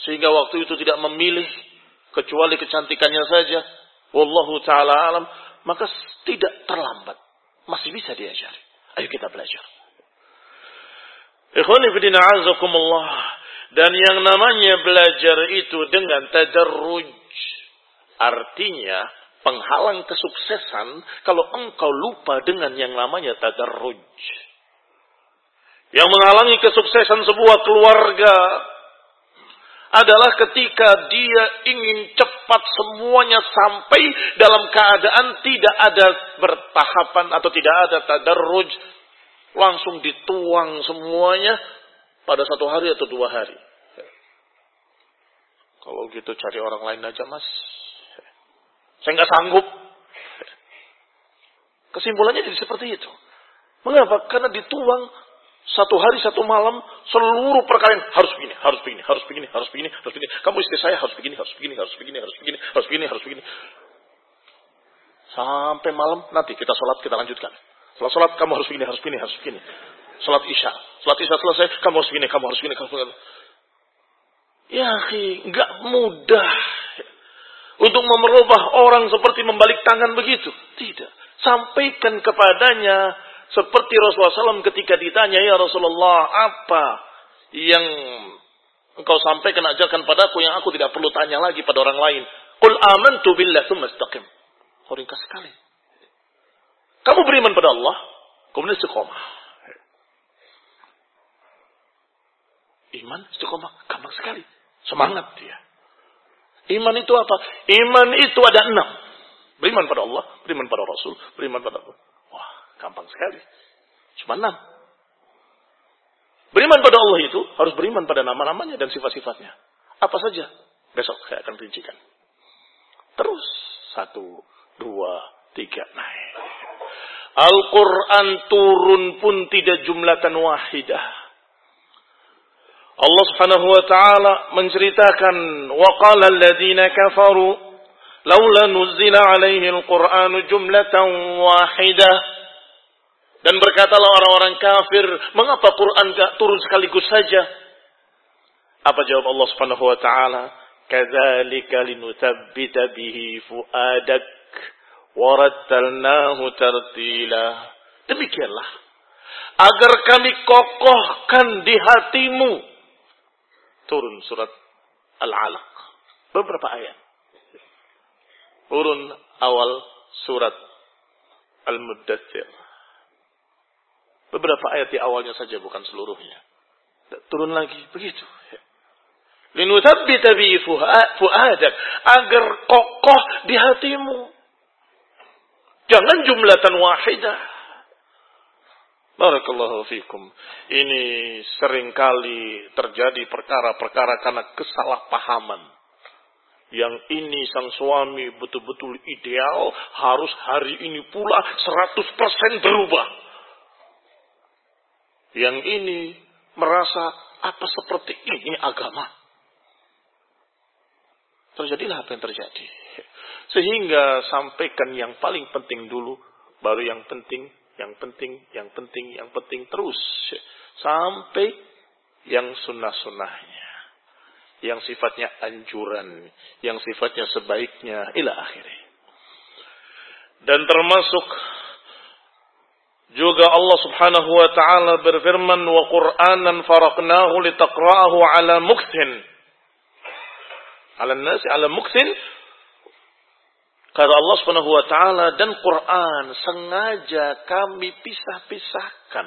Sehingga waktu itu tidak memilih kecuali kecantikannya saja. Wallahu ta'ala alam. Maka tidak terlambat. Masih bisa diajari. Ayo kita belajar. Azakumullah. Dan yang namanya belajar itu dengan tadarruj. Artinya penghalang kesuksesan kalau engkau lupa dengan yang namanya tadarruj. Yang menghalangi kesuksesan sebuah keluarga adalah ketika dia ingin cepat semuanya sampai dalam keadaan tidak ada bertahapan atau tidak ada tadarruj langsung dituang semuanya pada satu hari atau dua hari. Kalau gitu cari orang lain aja mas. Saya nggak sanggup. Kesimpulannya jadi seperti itu. Mengapa? Karena dituang satu hari satu malam seluruh perkara harus begini, harus begini, harus begini, harus begini, harus begini. Kamu istri saya harus begini, harus begini, harus begini, harus begini, harus begini, harus begini. Sampai malam nanti kita sholat kita lanjutkan. Setelah sholat kamu harus begini, harus begini, harus begini. Sholat isya, sholat isya selesai kamu harus begini, kamu harus begini, kamu harus begini. Ya, nggak mudah untuk memerubah orang seperti membalik tangan begitu. Tidak. Sampaikan kepadanya seperti Rasulullah SAW ketika ditanya, ya Rasulullah, apa yang engkau sampaikan ajarkan padaku yang aku tidak perlu tanya lagi pada orang lain. Qul amantu billah. Oh, ringkas sekali. Kamu beriman pada Allah, kemudian istiqomah. Iman, istiqomah, gampang sekali. Semangat dia. Iman itu apa? Iman itu ada enam. Beriman pada Allah, beriman pada Rasul, beriman pada Allah. Gampang sekali. Cuma enam. Beriman pada Allah itu harus beriman pada nama-namanya dan sifat-sifatnya. Apa saja? Besok saya akan rincikan. Terus. Satu, dua, tiga, naik. Al-Quran turun pun tidak jumlatan wahidah. Allah subhanahu wa ta'ala menceritakan وَقَالَ الَّذِينَ كَفَرُوا لَوْلَا نُزِّلَ عَلَيْهِ الْقُرْآنُ جُمْلَةً وَاحِدَةً dan berkatalah orang-orang kafir, mengapa Quran gak turun sekaligus saja? Apa jawab Allah Subhanahu wa taala? Kadzalika linutsabbita bihi fuadak warattalnahu tartila. Demikianlah agar kami kokohkan di hatimu. Turun surat Al-Alaq. Beberapa ayat. Turun awal surat Al-Muddathir. Beberapa ayat di awalnya saja, bukan seluruhnya. Turun lagi, begitu. Linuthabbita bi fu'adak. Agar kokoh di hatimu. Jangan jumlatan wahidah. Barakallahu fikum. Ini sering kali terjadi perkara-perkara karena kesalahpahaman. Yang ini sang suami betul-betul ideal, harus hari ini pula 100% berubah. Yang ini merasa apa seperti ini agama. Terjadilah apa yang terjadi. Sehingga sampaikan yang paling penting dulu, baru yang penting, yang penting, yang penting, yang penting terus. Sampai yang sunnah-sunnahnya. Yang sifatnya anjuran. Yang sifatnya sebaiknya. Ila akhirnya. Dan termasuk juga Allah Subhanahu wa taala berfirman wa Qur'anan faraqnahu litaqra'ahu 'ala mukthin. 'Ala nasi 'ala mukthin. Kata Allah Subhanahu wa taala dan Quran sengaja kami pisah-pisahkan.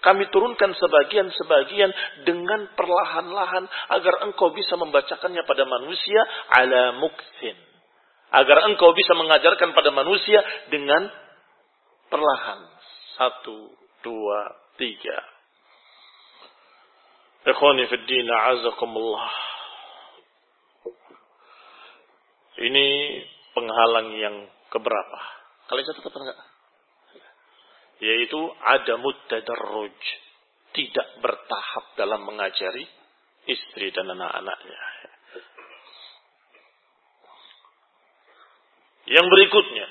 Kami turunkan sebagian-sebagian dengan perlahan-lahan agar engkau bisa membacakannya pada manusia ala mukthin. Agar engkau bisa mengajarkan pada manusia dengan perlahan satu, dua, tiga. Ikhwani fi din, azakumullah. Ini penghalang yang keberapa? Kalian catat apa enggak? Yaitu ada tadarruj. Tidak bertahap dalam mengajari istri dan anak-anaknya. Yang berikutnya,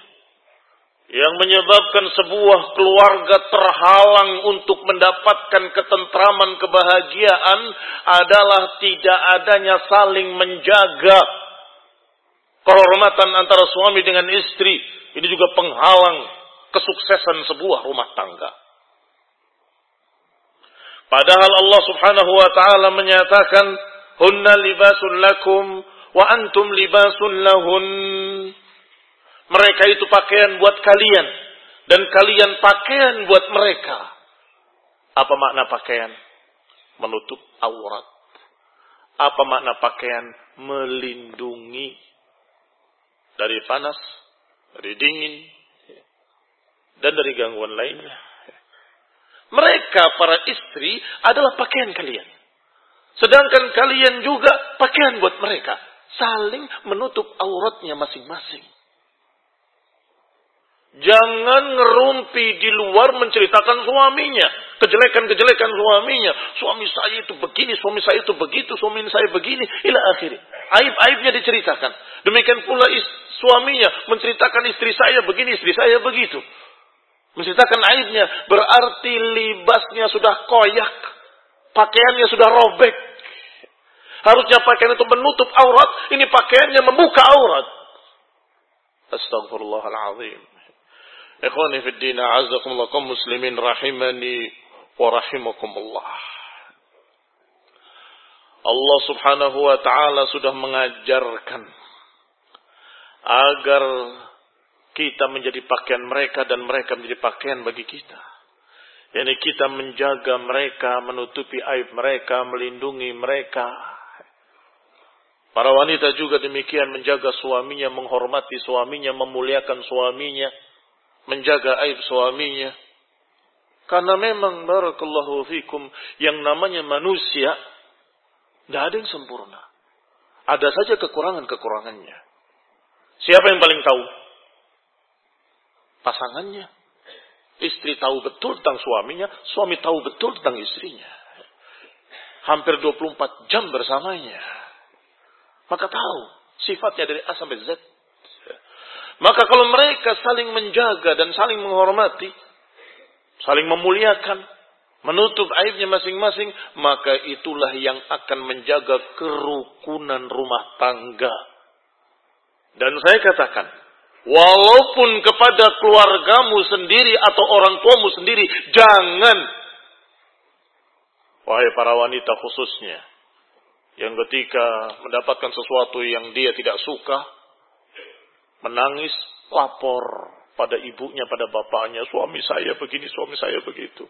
yang menyebabkan sebuah keluarga terhalang untuk mendapatkan ketentraman kebahagiaan adalah tidak adanya saling menjaga kehormatan antara suami dengan istri. Ini juga penghalang kesuksesan sebuah rumah tangga. Padahal Allah Subhanahu wa taala menyatakan hunna libasun lakum wa antum libasun lahun. Mereka itu pakaian buat kalian dan kalian pakaian buat mereka. Apa makna pakaian? Menutup aurat. Apa makna pakaian? Melindungi dari panas, dari dingin, dan dari gangguan lainnya. Mereka para istri adalah pakaian kalian. Sedangkan kalian juga pakaian buat mereka. Saling menutup auratnya masing-masing. Jangan ngerumpi di luar menceritakan suaminya. Kejelekan-kejelekan suaminya. Suami saya itu begini, suami saya itu begitu, suami saya begini. Ila akhirnya. Aib-aibnya diceritakan. Demikian pula suaminya menceritakan istri saya begini, istri saya begitu. Menceritakan aibnya. Berarti libasnya sudah koyak. Pakaiannya sudah robek. Harusnya pakaian itu menutup aurat. Ini pakaiannya membuka aurat. Astagfirullahaladzim. Ikhwani fi din a'azzakumullah kaum muslimin rahimani wa rahimakumullah. Allah Subhanahu wa taala sudah mengajarkan agar kita menjadi pakaian mereka dan mereka menjadi pakaian bagi kita. Yani kita menjaga mereka, menutupi aib mereka, melindungi mereka. Para wanita juga demikian menjaga suaminya, menghormati suaminya, memuliakan suaminya menjaga aib suaminya. Karena memang barakallahu fikum yang namanya manusia tidak ada yang sempurna. Ada saja kekurangan-kekurangannya. Siapa yang paling tahu? Pasangannya. Istri tahu betul tentang suaminya, suami tahu betul tentang istrinya. Hampir 24 jam bersamanya. Maka tahu sifatnya dari A sampai Z. Maka kalau mereka saling menjaga dan saling menghormati, saling memuliakan, menutup aibnya masing-masing, maka itulah yang akan menjaga kerukunan rumah tangga. Dan saya katakan, walaupun kepada keluargamu sendiri atau orang tuamu sendiri, jangan, wahai para wanita khususnya, yang ketika mendapatkan sesuatu yang dia tidak suka, menangis, lapor pada ibunya, pada bapaknya, suami saya begini, suami saya begitu.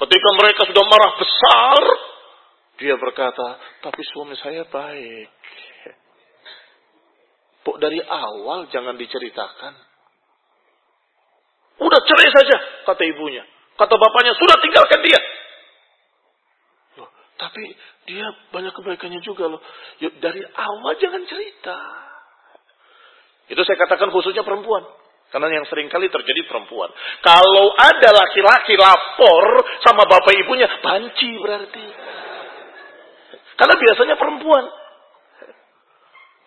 Ketika mereka sudah marah besar, dia berkata, tapi suami saya baik. Pok dari awal jangan diceritakan. Udah cerai saja, kata ibunya. Kata bapaknya, sudah tinggalkan dia. Loh, tapi dia banyak kebaikannya juga loh. Yuk, dari awal jangan cerita. Itu saya katakan khususnya perempuan. Karena yang sering kali terjadi perempuan. Kalau ada laki-laki lapor sama bapak ibunya, banci berarti. Karena biasanya perempuan.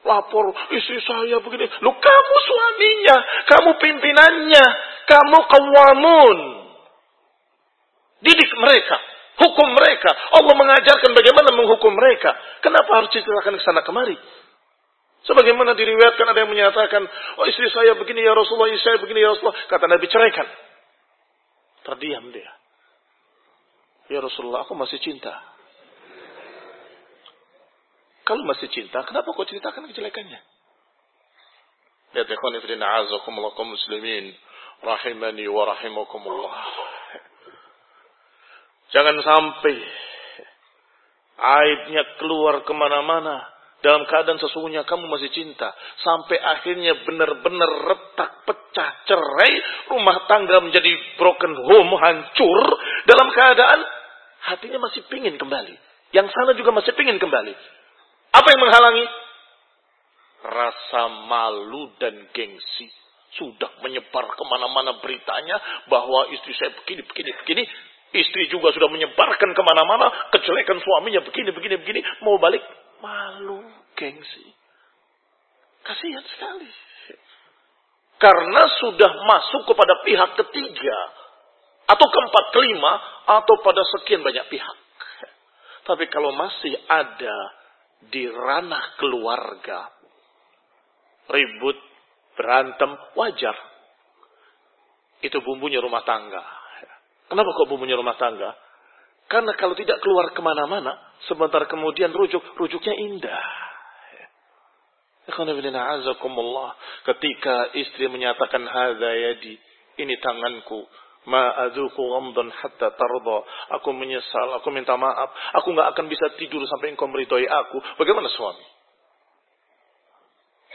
Lapor, istri saya begini. Lu kamu suaminya, kamu pimpinannya, kamu kawamun. Didik mereka, hukum mereka. Allah mengajarkan bagaimana menghukum mereka. Kenapa harus diceritakan ke sana kemari? Sebagaimana diriwayatkan ada yang menyatakan, oh istri saya begini ya Rasulullah, istri saya begini ya Rasulullah. Kata Nabi ceraikan. Terdiam dia. Ya Rasulullah, aku masih cinta. Kalau masih cinta, kenapa kau ceritakan kejelekannya? Ya ikhwan fillah a'azakumullah muslimin rahimani wa rahimakumullah. Jangan sampai aibnya keluar ke mana-mana dalam keadaan sesungguhnya kamu masih cinta. Sampai akhirnya benar-benar retak, pecah, cerai. Rumah tangga menjadi broken home, hancur. Dalam keadaan hatinya masih pingin kembali. Yang sana juga masih pingin kembali. Apa yang menghalangi? Rasa malu dan gengsi. Sudah menyebar ke mana-mana beritanya bahwa istri saya begini, begini, begini. Istri juga sudah menyebarkan ke mana-mana kejelekan suaminya begini, begini, begini. Mau balik malu, gengsi. Kasihan sekali. Karena sudah masuk kepada pihak ketiga. Atau keempat, kelima. Atau pada sekian banyak pihak. Tapi kalau masih ada di ranah keluarga. Ribut, berantem, wajar. Itu bumbunya rumah tangga. Kenapa kok bumbunya rumah tangga? Karena kalau tidak keluar ke mana-mana, sebentar kemudian rujuk, rujuknya indah. Ketika istri menyatakan hadza yadi, ini tanganku, ma adzuqu ghamdan hatta tarda. Aku menyesal, aku minta maaf. Aku nggak akan bisa tidur sampai engkau meridhoi aku. Bagaimana suami?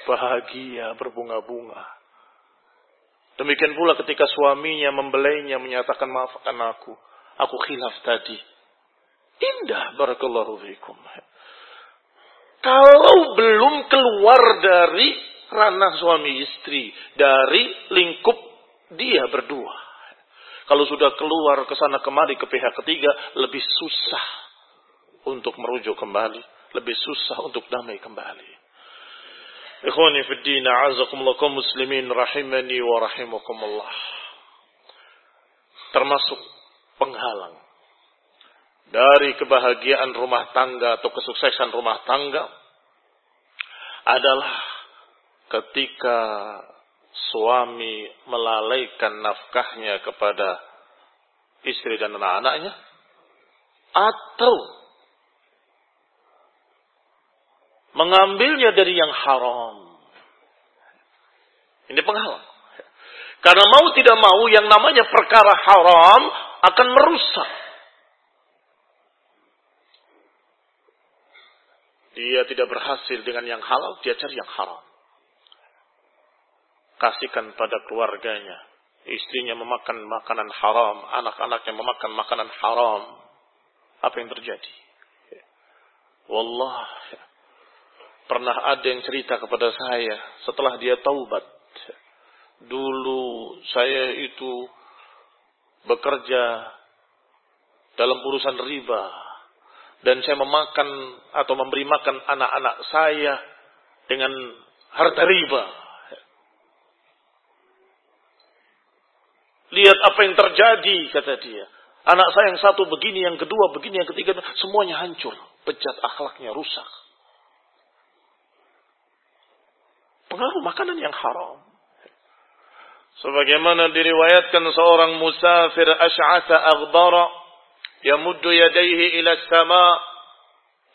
Bahagia berbunga-bunga. Demikian pula ketika suaminya membelainya menyatakan maafkan aku. Aku khilaf tadi. Indah barakallahu fikum. Kalau belum keluar dari ranah suami istri, dari lingkup dia berdua. Kalau sudah keluar ke sana kemari ke pihak ketiga, lebih susah untuk merujuk kembali, lebih susah untuk damai kembali. Ikhwani fi din, muslimin rahimani wa rahimakumullah. Termasuk penghalang dari kebahagiaan rumah tangga atau kesuksesan rumah tangga adalah ketika suami melalaikan nafkahnya kepada istri dan anak-anaknya atau mengambilnya dari yang haram. Ini penghalang. Karena mau tidak mau yang namanya perkara haram akan merusak Dia tidak berhasil dengan yang halal, dia cari yang haram. Kasihkan pada keluarganya. Istrinya memakan makanan haram, anak-anaknya memakan makanan haram. Apa yang terjadi? Wallah, pernah ada yang cerita kepada saya setelah dia taubat. Dulu saya itu bekerja dalam urusan riba dan saya memakan atau memberi makan anak-anak saya dengan harta riba. Lihat apa yang terjadi, kata dia. Anak saya yang satu begini, yang kedua begini, yang ketiga, semuanya hancur. Pejat akhlaknya rusak. Pengaruh makanan yang haram. Sebagaimana diriwayatkan seorang musafir asy'atha aghdara يمد يديه إلى السماء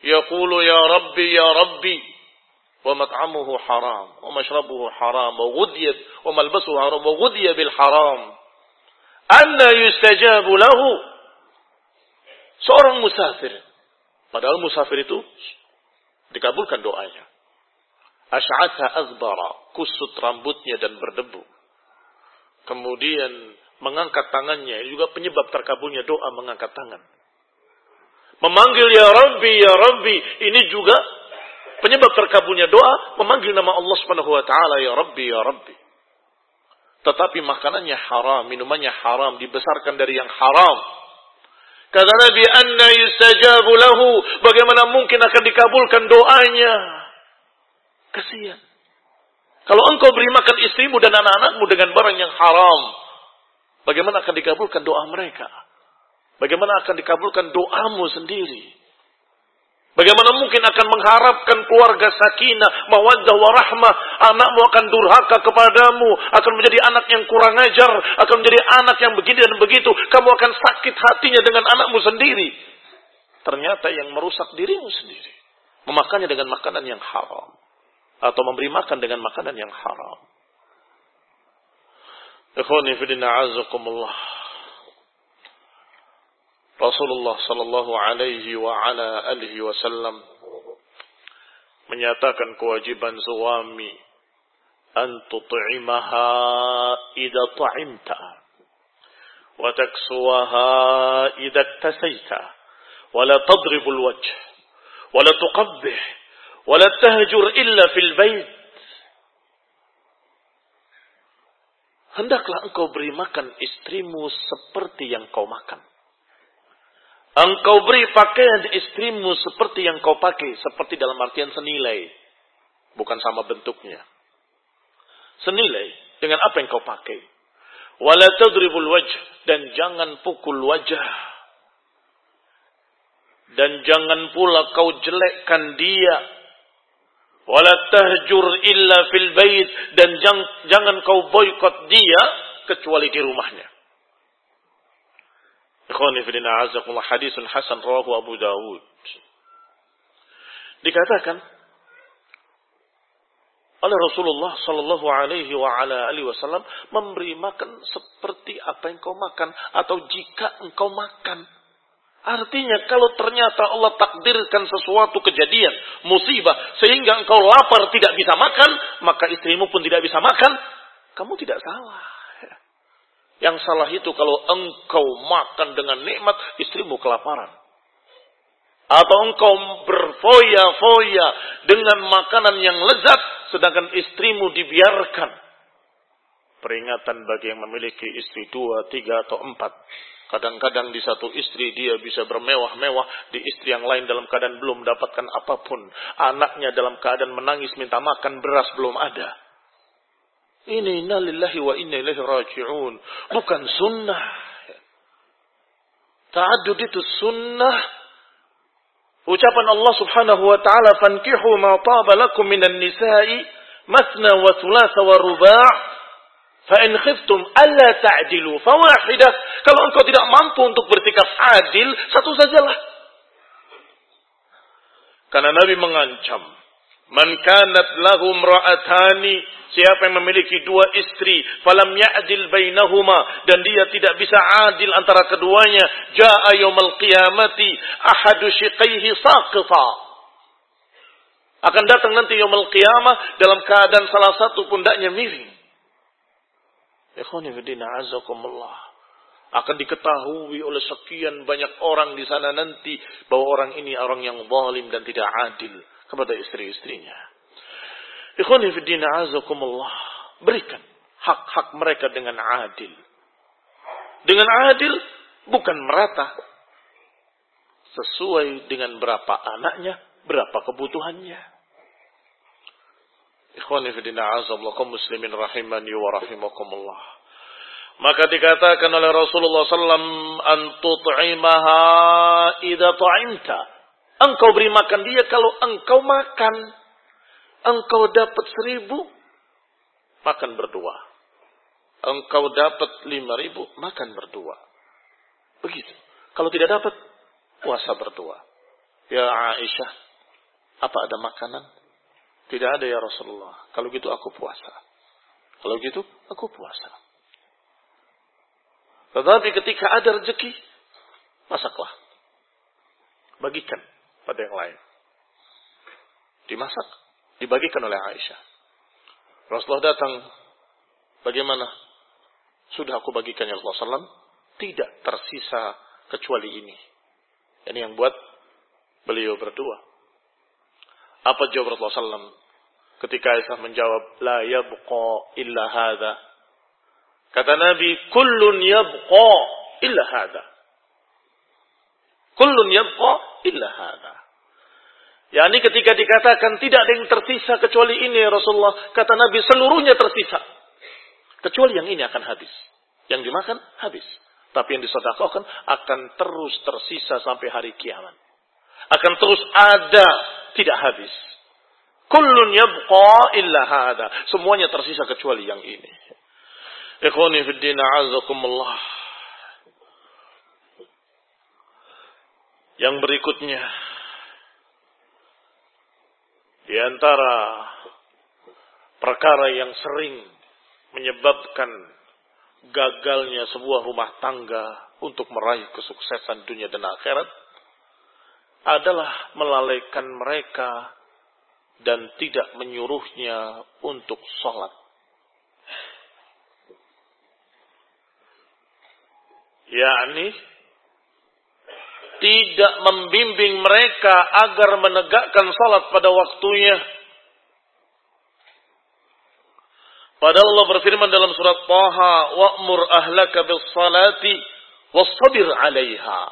يقول يا ربي يا ربي ومطعمه حرام ومشربه حرام وغذي وملبسه حرام وغذي بالحرام أن يستجاب له seorang musafir padahal musafir itu dikabulkan doanya asy'atha azbara kusut rambutnya dan berdebu kemudian mengangkat tangannya juga penyebab terkabulnya doa mengangkat tangan. Memanggil ya Rabbi ya Rabbi ini juga penyebab terkabulnya doa memanggil nama Allah Subhanahu wa taala ya Rabbi ya Rabbi. Tetapi makanannya haram, minumannya haram, dibesarkan dari yang haram. Kata Nabi, "Anna yustajabu lahu?" Bagaimana mungkin akan dikabulkan doanya? Kasihan. Kalau engkau beri makan istrimu dan anak-anakmu dengan barang yang haram, Bagaimana akan dikabulkan doa mereka? Bagaimana akan dikabulkan doamu sendiri? Bagaimana mungkin akan mengharapkan keluarga sakinah, mawaddah warahmah, anakmu akan durhaka kepadamu, akan menjadi anak yang kurang ajar, akan menjadi anak yang begini dan begitu, kamu akan sakit hatinya dengan anakmu sendiri. Ternyata yang merusak dirimu sendiri. Memakannya dengan makanan yang haram. Atau memberi makan dengan makanan yang haram. Ikhwani fidina azakumullah. Rasulullah sallallahu alaihi wa ala alihi wasallam menyatakan kewajiban suami an tut'imaha idza ta'imta wa taksuwaha idza iktasaita wa la tadribu alwajh wa la tuqabbih tahjur illa fil bait hendaklah engkau beri makan istrimu seperti yang kau makan. Engkau beri pakaian istrimu seperti yang kau pakai, seperti dalam artian senilai, bukan sama bentuknya. Senilai dengan apa yang kau pakai. Wala tadribul wajh dan jangan pukul wajah. Dan jangan pula kau jelekkan dia. Wala tahjur illa fil bait dan jangan, jangan kau boykot dia kecuali di rumahnya. Ikhwani fillah azakumullah hadisun hasan rawahu Abu Dawud. Dikatakan oleh Rasulullah Sallallahu Alaihi wa ala alihi Wasallam memberi makan seperti apa yang kau makan atau jika engkau makan. Artinya kalau ternyata Allah takdirkan sesuatu kejadian, musibah, sehingga engkau lapar tidak bisa makan, maka istrimu pun tidak bisa makan, kamu tidak salah. (laughs) Yang salah itu kalau engkau makan dengan nikmat, istrimu kelaparan. Atau engkau berfoya-foya dengan makanan yang lezat, sedangkan istrimu dibiarkan. Peringatan bagi yang memiliki istri dua, tiga, atau empat. Kadang-kadang di satu istri dia bisa bermewah-mewah, di istri yang lain dalam keadaan belum mendapatkan apa pun. Anaknya dalam keadaan menangis minta makan, beras belum ada. Ini innalillahi wa inna ilaihi raji'un. Bukan sunnah. Ta'adud itu sunnah. Ucapan Allah subhanahu wa ta'ala. Fankihu ma taba lakum minan nisa'i. Masna wa thulatha wa ruba' Fa'in khiftum alla ta'dilu fawahidah. Kalau engkau tidak mampu untuk bersikap adil, satu sajalah. Karena Nabi mengancam. Man kanat lahum ra'atani Siapa yang memiliki dua istri, falam ya'dil bainahuma dan dia tidak bisa adil antara keduanya, jaa yaumil qiyamati ahadu shiqaihi saqita. Akan datang nanti yaumil qiyamah dalam keadaan salah satu pundaknya miring. Akan diketahui oleh sekian banyak orang di sana nanti bahwa orang ini orang yang zalim dan tidak adil kepada istri-istrinya. Berikan hak-hak mereka dengan adil. Dengan adil bukan merata. Sesuai dengan berapa anaknya, berapa kebutuhannya. Ikhwani fiddina azakumullah kaum muslimin rahimani wa rahimakumullah. Maka dikatakan oleh Rasulullah SAW, Antut'imaha idha ta'imta. Engkau beri makan dia kalau engkau makan engkau dapat seribu, makan berdua. Engkau dapat lima ribu, makan berdua. Begitu. Kalau tidak dapat, puasa berdua. Ya Aisyah, apa ada makanan? Tidak ada ya Rasulullah. Kalau gitu aku puasa. Kalau gitu aku puasa. Tetapi ketika ada rezeki, masaklah. Bagikan pada yang lain. Dimasak, dibagikan oleh Aisyah. Rasulullah datang, bagaimana? Sudah aku bagikan ya Rasulullah SAW, tidak tersisa kecuali ini. Ini yang buat beliau berdua. Apa jawab Rasulullah SAW? Ketika Aisyah menjawab, La yabqa illa hadha. Kata Nabi, Kullun yabqa illa hadha. Kullun yabqa illa hadha. Ya, ini ketika dikatakan tidak ada yang tersisa kecuali ini Rasulullah. Kata Nabi seluruhnya tersisa. Kecuali yang ini akan habis. Yang dimakan habis. Tapi yang disedekahkan akan terus tersisa sampai hari kiamat. Akan terus ada, tidak habis. Kullun yabqa illa hada. Semuanya tersisa kecuali yang ini. Ikhwani fi din azakumullah. Yang berikutnya di antara perkara yang sering menyebabkan gagalnya sebuah rumah tangga untuk meraih kesuksesan dunia dan akhirat adalah melalaikan mereka dan tidak menyuruhnya untuk sholat. yakni tidak membimbing mereka agar menegakkan salat pada waktunya. Padahal Allah berfirman dalam surat Taha, "Wa'mur ahlaka bis salati wastabir 'alaiha."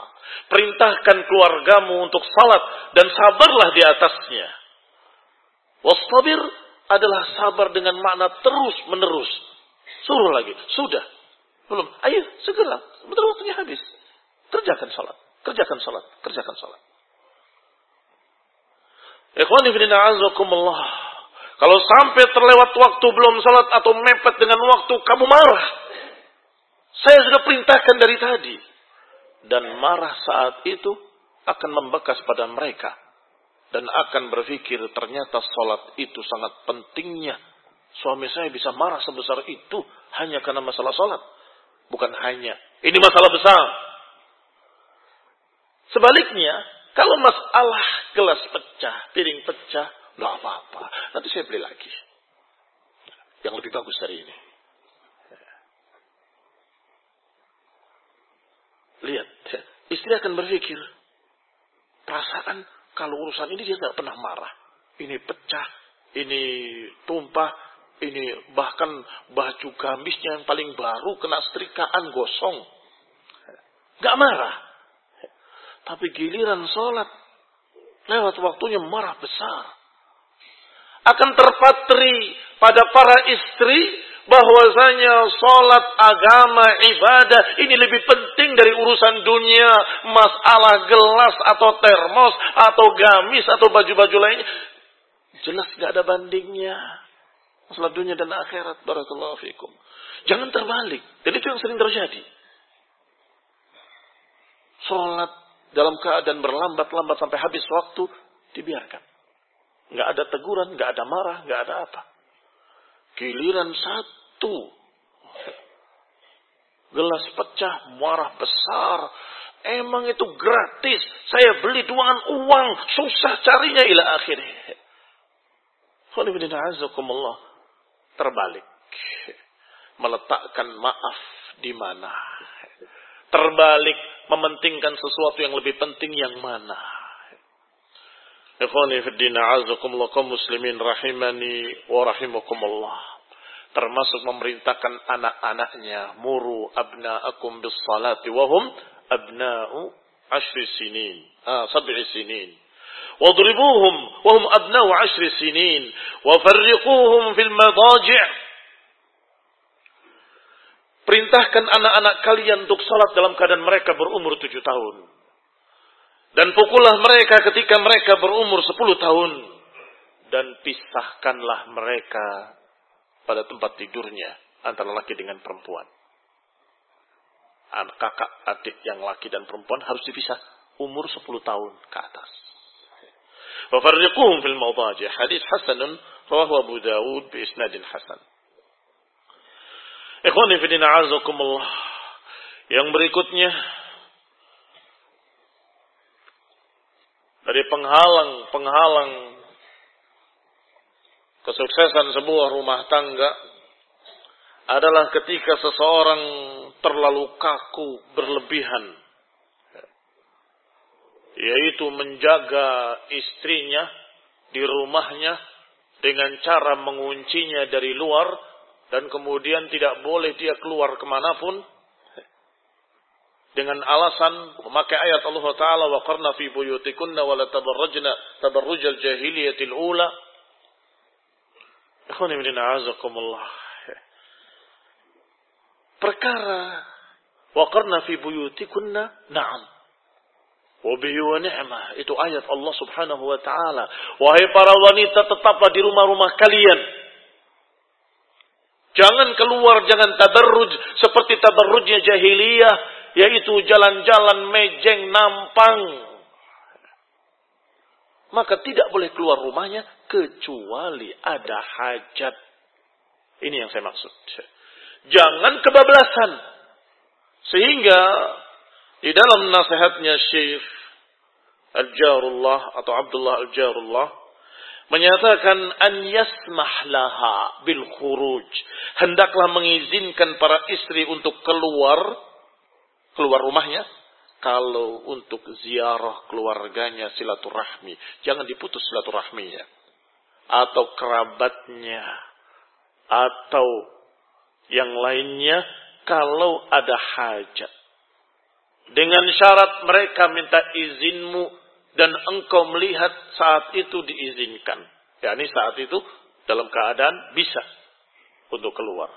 Perintahkan keluargamu untuk salat dan sabarlah di atasnya. Wastabir adalah sabar dengan makna terus menerus. Suruh lagi. Sudah. Belum. Ayo, segera. Betul waktunya habis. Kerjakan sholat. Kerjakan sholat. Kerjakan sholat. Ikhwani fidina azakumullah. Kalau sampai terlewat waktu belum sholat atau mepet dengan waktu, kamu marah. Saya sudah perintahkan dari tadi. Dan marah saat itu akan membekas pada mereka. Dan akan berpikir ternyata sholat itu sangat pentingnya. Suami saya bisa marah sebesar itu hanya karena masalah sholat. Bukan hanya. Ini masalah besar. Sebaliknya, kalau masalah gelas pecah, piring pecah, nggak apa-apa. Nanti saya beli lagi. Yang lebih bagus dari ini. Lihat, istri akan berpikir, perasaan kalau urusan ini dia nggak pernah marah. Ini pecah, ini tumpah, ini bahkan baju gamisnya yang paling baru kena setrikaan gosong. Gak marah. Tapi giliran sholat, lewat waktunya marah besar. Akan terpatri pada para istri bahwasanya sholat agama ibadah ini lebih penting dari urusan dunia. Masalah gelas atau termos atau gamis atau baju-baju lainnya jelas nggak ada bandingnya. Masalah dunia dan akhirat barakallahu fikum. Jangan terbalik. Dan itu yang sering terjadi. Sholat dalam keadaan berlambat-lambat sampai habis waktu, dibiarkan. Nggak ada teguran, nggak ada marah, nggak ada apa. Giliran satu, gelas pecah, marah besar. Emang itu gratis. Saya beli dengan uang, susah carinya ila akhirnya. Terbalik. Meletakkan maaf di mana. Terbalik mementingkan sesuatu yang lebih penting yang mana? Ikhwani fi din a'azakumullah kaum muslimin rahimani wa rahimakumullah. Termasuk memerintahkan anak-anaknya muru abna'akum bis salati wa hum abna'u ashri sinin, ah, sab'i sinin. واضربوهم وهم أبناء عشر سنين وفرقوهم في المضاجع Perintahkan anak-anak kalian untuk sholat dalam keadaan mereka berumur tujuh tahun. Dan pukullah mereka ketika mereka berumur sepuluh tahun. Dan pisahkanlah mereka pada tempat tidurnya antara laki dengan perempuan. Anak kakak, adik yang laki dan perempuan harus dipisah umur sepuluh tahun ke atas. Wafarriquhum fil mawdaji. Hadis hasanun rawahu Abu Dawud bi isnadin hasan. Ikhwani fidina azakumullah. Yang berikutnya dari penghalang-penghalang kesuksesan sebuah rumah tangga adalah ketika seseorang terlalu kaku berlebihan yaitu menjaga istrinya di rumahnya dengan cara menguncinya dari luar dan kemudian tidak boleh dia keluar ke mana pun dengan alasan memakai ayat Allah Taala wa qarna fi buyutikunna wa la tabarrajna tabarrujal jahiliyatil ula. Ikhwan ibn a'azakumullah perkara wa qarna fi buyutikunna na'am. Wa bihi wa ni'mah itu ayat Allah Subhanahu wa taala. Wahai para wanita tetaplah di rumah-rumah kalian. Jangan keluar, jangan tabarruj seperti tabarrujnya jahiliyah, yaitu jalan-jalan mejeng nampang. Maka tidak boleh keluar rumahnya kecuali ada hajat. Ini yang saya maksud. Jangan kebablasan. Sehingga di dalam nasihatnya Syekh Al-Jarullah atau Abdullah Al-Jarullah menyatakan an yasmah laha bil khuruj. Hendaklah mengizinkan para istri untuk keluar keluar rumahnya kalau untuk ziarah keluarganya silaturahmi. Jangan diputus silaturahminya. Atau kerabatnya. Atau yang lainnya kalau ada hajat. Dengan syarat mereka minta izinmu dan engkau melihat saat itu diizinkan. Ya, ini saat itu dalam keadaan bisa untuk keluar.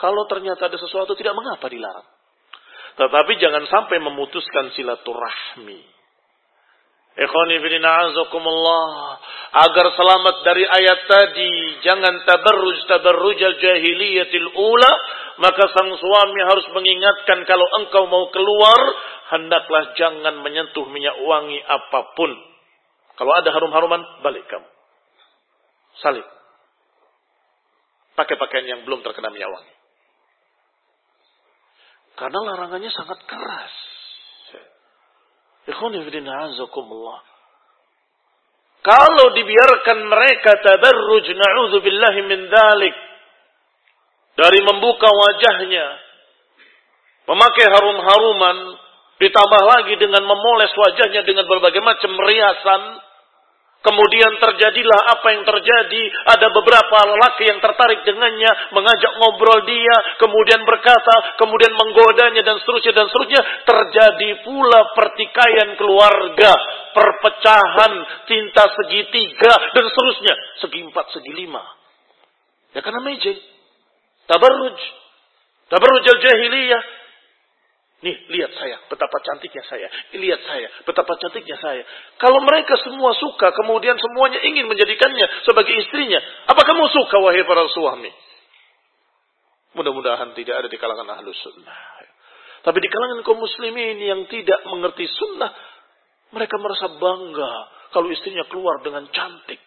Kalau ternyata ada sesuatu tidak mengapa dilarang. Tetapi jangan sampai memutuskan silaturahmi. Ikhwani agar selamat dari ayat tadi jangan tabarruj tabarrujal jahiliyatil ula maka sang suami harus mengingatkan kalau engkau mau keluar hendaklah jangan menyentuh minyak wangi apa pun. Kalau ada harum-haruman balik kamu. Salib. Pakai pakaian yang belum terkena minyak wangi karena larangannya sangat keras. Kalau dibiarkan mereka tabarruj na'udzubillahi min dzalik dari membuka wajahnya memakai harum-haruman ditambah lagi dengan memoles wajahnya dengan berbagai macam riasan Kemudian terjadilah apa yang terjadi. Ada beberapa lelaki yang tertarik dengannya, mengajak ngobrol dia, kemudian berkata, kemudian menggodanya dan seterusnya dan seterusnya. Terjadi pula pertikaian keluarga, perpecahan, cinta segitiga dan seterusnya. Segi empat, segi lima. Ya karena meja. Tabarruj. Tabarruj al-jahiliyah. Nih, lihat saya, betapa cantiknya saya. Lihat saya, betapa cantiknya saya. Kalau mereka semua suka, kemudian semuanya ingin menjadikannya sebagai istrinya. Apa kamu suka, wahai para suami? Mudah-mudahan tidak ada di kalangan ahlus sunnah. Tapi di kalangan kaum muslimin yang tidak mengerti sunnah, mereka merasa bangga kalau istrinya keluar dengan cantik.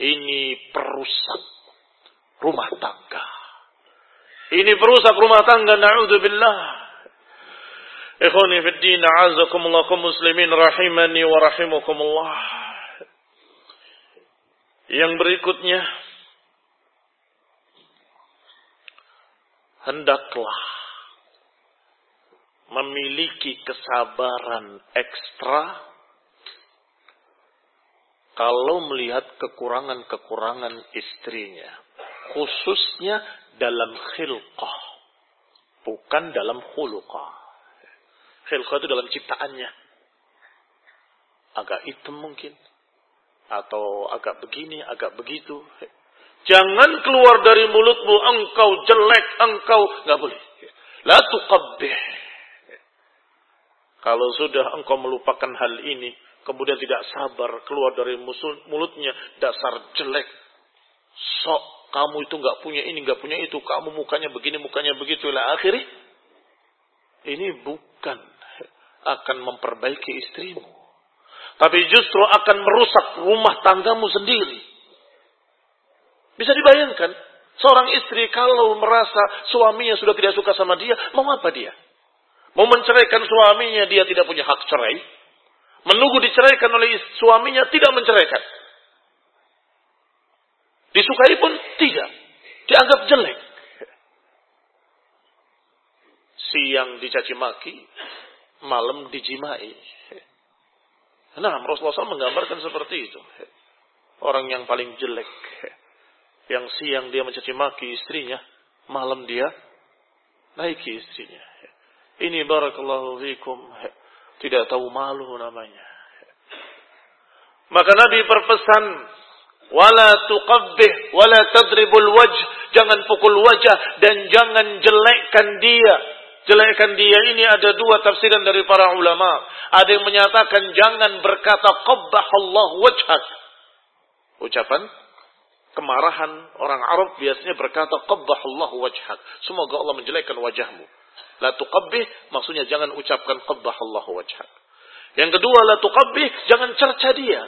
Ini perusak rumah tangga. Ini perusak rumah tangga, na'udzubillah. Ikhwani fi din, a'azakumullah muslimin rahimani wa rahimakumullah. Yang berikutnya hendaklah memiliki kesabaran ekstra kalau melihat kekurangan-kekurangan istrinya, khususnya dalam khilqah, bukan dalam khuluqah. Khilqah itu dalam ciptaannya. Agak hitam mungkin. Atau agak begini, agak begitu. Jangan keluar dari mulutmu, engkau jelek, engkau. Nggak boleh. La tuqabbih. Kalau sudah engkau melupakan hal ini, kemudian tidak sabar keluar dari mulutnya, dasar jelek. Sok, kamu itu nggak punya ini, nggak punya itu, kamu mukanya begini, mukanya begitu. Lah akhirnya, ini bukan akan memperbaiki istrimu. Tapi justru akan merusak rumah tanggamu sendiri. Bisa dibayangkan, seorang istri kalau merasa suaminya sudah tidak suka sama dia, mau apa dia? Mau menceraikan suaminya, dia tidak punya hak cerai. Menunggu diceraikan oleh suaminya, tidak menceraikan. Disukai pun tidak. Dianggap jelek. Siang dicaci maki, malam dijimai. Nah, Rasulullah SAW menggambarkan seperti itu. Orang yang paling jelek. Yang siang dia mencaci maki istrinya. Malam dia naiki istrinya. Ini barakallahu fikum. Tidak tahu malu namanya. Maka Nabi berpesan. Wala tuqabbih, wala tadribul wajh. Jangan pukul wajah dan jangan jelekkan dia Jelekkan dia ini ada dua tafsiran dari para ulama. Ada yang menyatakan jangan berkata Allah wajhak. Ucapan kemarahan orang Arab biasanya berkata Allah wajhak. Semoga Allah menjelekkan wajahmu. La tuqabbih maksudnya jangan ucapkan Allah wajhak. Yang kedua la tuqabbih jangan cerca dia.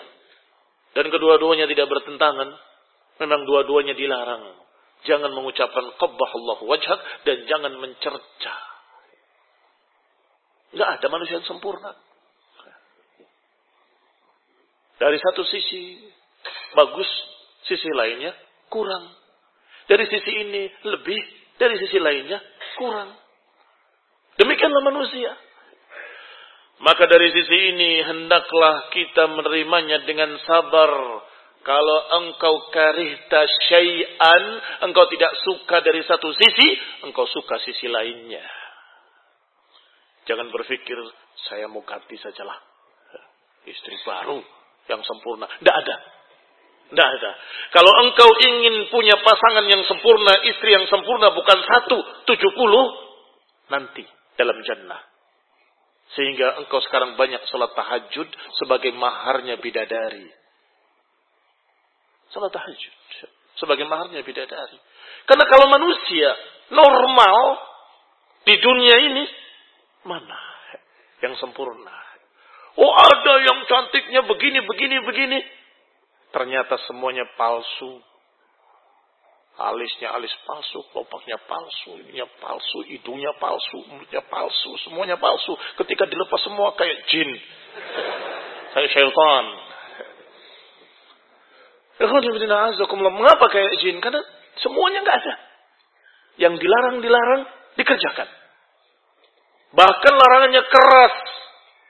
Dan kedua-duanya tidak bertentangan. Memang dua-duanya dilarang. Jangan mengucapkan Allah wajhak dan jangan mencerca. Nggak ada manusia yang sempurna. Dari satu sisi bagus, sisi lainnya kurang. Dari sisi ini lebih, dari sisi lainnya kurang. Demikianlah manusia. Maka dari sisi ini hendaklah kita menerimanya dengan sabar. Kalau engkau karihta syai'an, engkau tidak suka dari satu sisi, engkau suka sisi lainnya. Jangan berpikir saya mau ganti sajalah istri baru yang sempurna. Tidak ada. Tidak ada. Kalau engkau ingin punya pasangan yang sempurna, istri yang sempurna bukan satu, tujuh puluh, nanti dalam jannah. Sehingga engkau sekarang banyak sholat tahajud sebagai maharnya bidadari. Sholat tahajud. Sebagai maharnya bidadari. Karena kalau manusia normal di dunia ini, mana yang sempurna? Oh ada yang cantiknya begini, begini, begini. Ternyata semuanya palsu. Alisnya alis palsu, kelopaknya palsu, ininya palsu, hidungnya palsu, mulutnya palsu, semuanya palsu. Ketika dilepas semua kayak jin. Kayak syaitan. Mengapa kayak jin? Karena semuanya nggak ada. Yang dilarang-dilarang dikerjakan. Bahkan larangannya keras.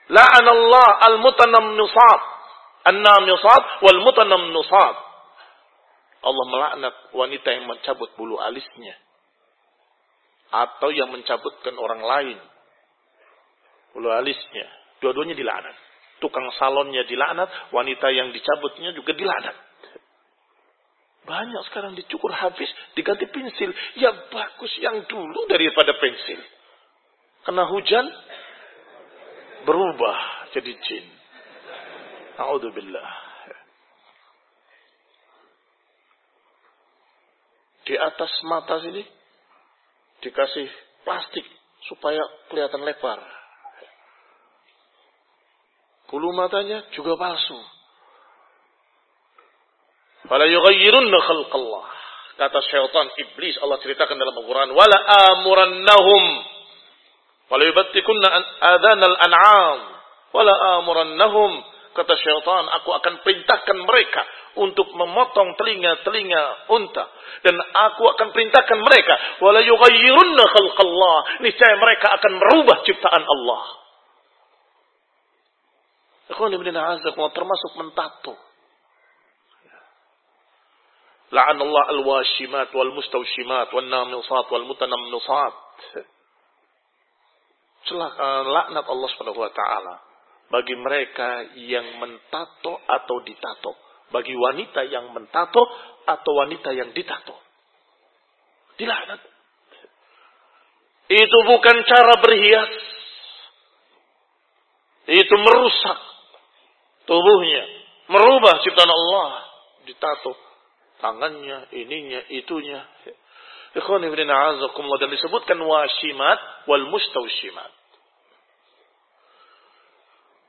La'anallah al-mutanam nusab. An-namisab wal mutanam nusab. Allah melaknat wanita yang mencabut bulu alisnya. Atau yang mencabutkan orang lain. Bulu alisnya. Dua-duanya dilaknat. Tukang salonnya dilaknat. Wanita yang dicabutnya juga dilaknat. Banyak sekarang dicukur habis, diganti pensil. Ya bagus yang dulu daripada pensil. Kena hujan, berubah jadi jin. A'udzubillah. Di atas mata sini dikasih plastik supaya kelihatan lebar. Bulu matanya juga palsu. Fala yughayyirunna khalqallah. Kata syaitan iblis Allah ceritakan dalam Al-Quran. Wala amurannahum Wala yubattikunna adhanal an'am. Wala amurannahum. Kata syaitan, aku akan perintahkan mereka untuk memotong telinga-telinga unta. Dan aku akan perintahkan mereka. Wala yughayyirunna khalqallah. Niscaya mereka akan merubah ciptaan Allah. Ikhwan ibn Azakumullah termasuk mentato. La'an Allah al-washimat wal-mustawshimat wal-namisat wal-mutanamnusat celaka eh, laknat Allah Subhanahu wa taala bagi mereka yang mentato atau ditato, bagi wanita yang mentato atau wanita yang ditato. Dilaknat. Itu bukan cara berhias. Itu merusak tubuhnya, merubah ciptaan Allah, ditato tangannya, ininya, itunya. Ikhwan ibn dan disebutkan washimat wal mustawshimat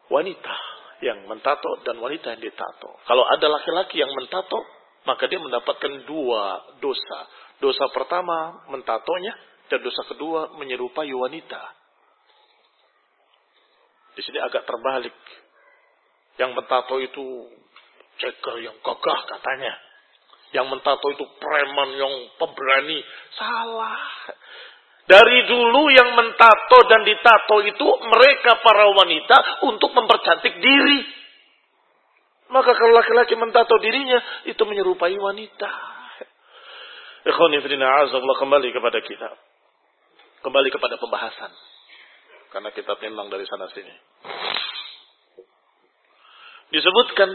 wanita yang mentato dan wanita yang ditato. Kalau ada laki-laki yang mentato, maka dia mendapatkan dua dosa. Dosa pertama mentatonya dan dosa kedua menyerupai wanita. Di sini agak terbalik. Yang mentato itu ceker yang gagah katanya. Yang mentato itu preman yang pemberani. Salah. Dari dulu yang mentato dan ditato itu mereka para wanita untuk mempercantik diri. Maka kalau laki-laki mentato dirinya itu menyerupai wanita. Ikhwanifidina azallah kembali kepada kita. Kembali kepada pembahasan. Karena kita memang dari sana sini. Disebutkan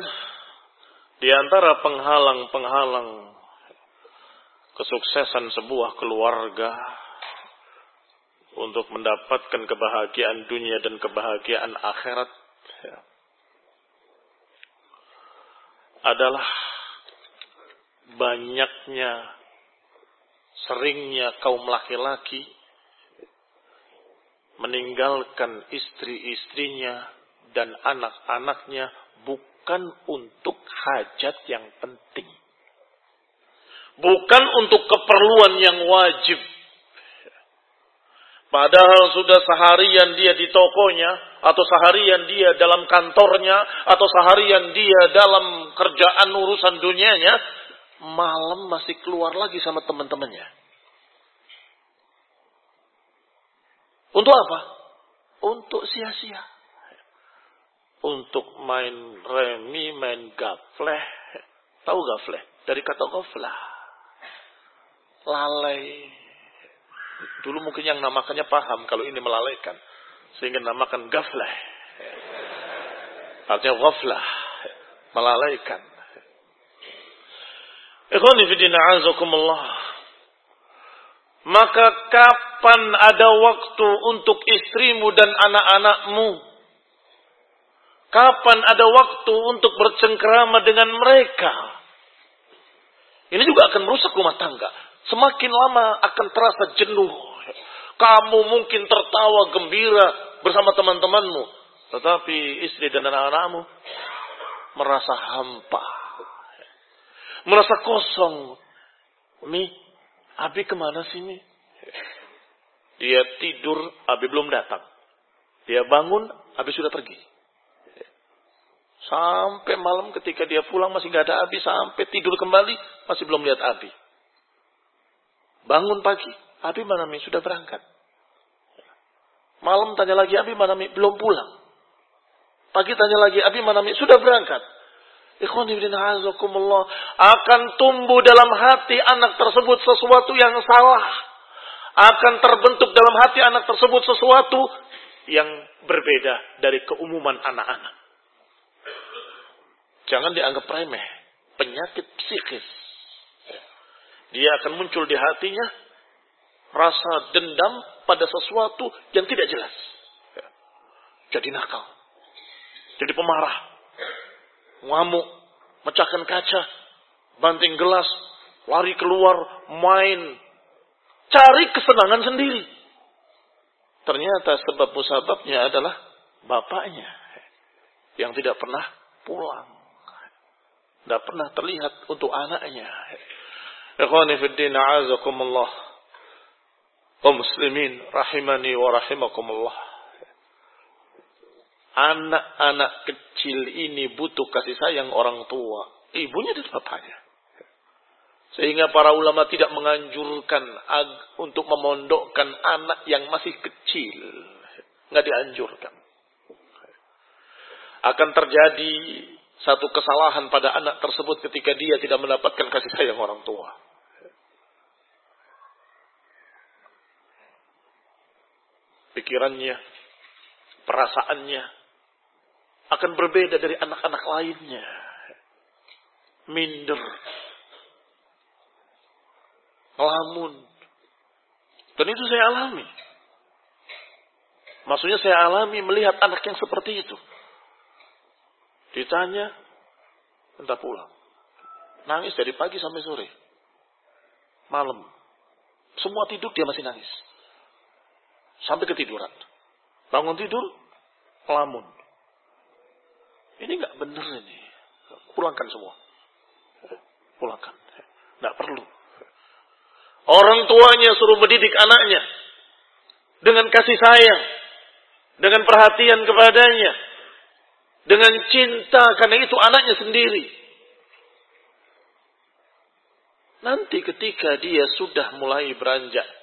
di antara penghalang-penghalang kesuksesan sebuah keluarga untuk mendapatkan kebahagiaan dunia dan kebahagiaan akhirat ya, adalah banyaknya seringnya kaum laki-laki meninggalkan istri-istrinya dan anak-anaknya bukan untuk hajat yang penting. Bukan untuk keperluan yang wajib Padahal sudah seharian dia di tokonya, atau seharian dia dalam kantornya, atau seharian dia dalam kerjaan urusan dunianya, malam masih keluar lagi sama teman-temannya. Untuk apa? Untuk sia-sia. Untuk main remi, main gafleh. Tahu gafleh? Dari kata gaflah. Lalai Dulu mungkin yang namakannya paham kalau ini melalaikan. Sehingga namakan gaflah. Artinya ghaflah. Melalaikan. Ikhwani fidina azakumullah. Maka kapan ada waktu untuk istrimu dan anak-anakmu? Kapan ada waktu untuk bercengkrama dengan mereka? Ini juga akan merusak rumah tangga. Semakin lama akan terasa jenuh. Kamu mungkin tertawa gembira bersama teman-temanmu. Tetapi istri dan anak-anakmu merasa hampa. Merasa kosong. Mi, Abi ke mana sih? Dia tidur, Abi belum datang. Dia bangun, Abi sudah pergi. Sampai malam ketika dia pulang masih gak ada Abi. Sampai tidur kembali, masih belum lihat Abi. Bangun pagi, Abi mana Mi? Sudah berangkat. Malam tanya lagi, Abi mana Mi? Belum pulang. Pagi tanya lagi, Abi mana Mi? Sudah berangkat. Akan tumbuh dalam hati anak tersebut sesuatu yang salah. Akan terbentuk dalam hati anak tersebut sesuatu yang berbeda dari keumuman anak-anak. Jangan dianggap remeh. Penyakit psikis. Dia akan muncul di hatinya rasa dendam pada sesuatu yang tidak jelas. Jadi nakal. Jadi pemarah ngamuk, mecahkan kaca, banting gelas, lari keluar, main, cari kesenangan sendiri. Ternyata sebab musababnya adalah bapaknya yang tidak pernah pulang. Tidak pernah terlihat untuk anaknya. Ikhwani fiddin a'azakumullah. Wa muslimin rahimani wa rahimakumullah. Anak-anak kecil ini butuh kasih sayang orang tua. Ibunya dan bapaknya. Sehingga para ulama tidak menganjurkan untuk memondokkan anak yang masih kecil. Nggak dianjurkan. Akan terjadi satu kesalahan pada anak tersebut ketika dia tidak mendapatkan kasih sayang orang tua. Pikirannya, perasaannya, akan berbeda dari anak-anak lainnya. Minder. Ngelamun. Dan itu saya alami. Maksudnya saya alami melihat anak yang seperti itu. Ditanya, entah pulang. Nangis dari pagi sampai sore. Malam. Semua tidur dia masih nangis. Sampai ketiduran. Bangun tidur, ngelamun. Ini nggak benar ini. Pulangkan semua. Pulangkan. Nggak perlu. Orang tuanya suruh mendidik anaknya. Dengan kasih sayang. Dengan perhatian kepadanya. Dengan cinta. Karena itu anaknya sendiri. Nanti ketika dia sudah mulai beranjak.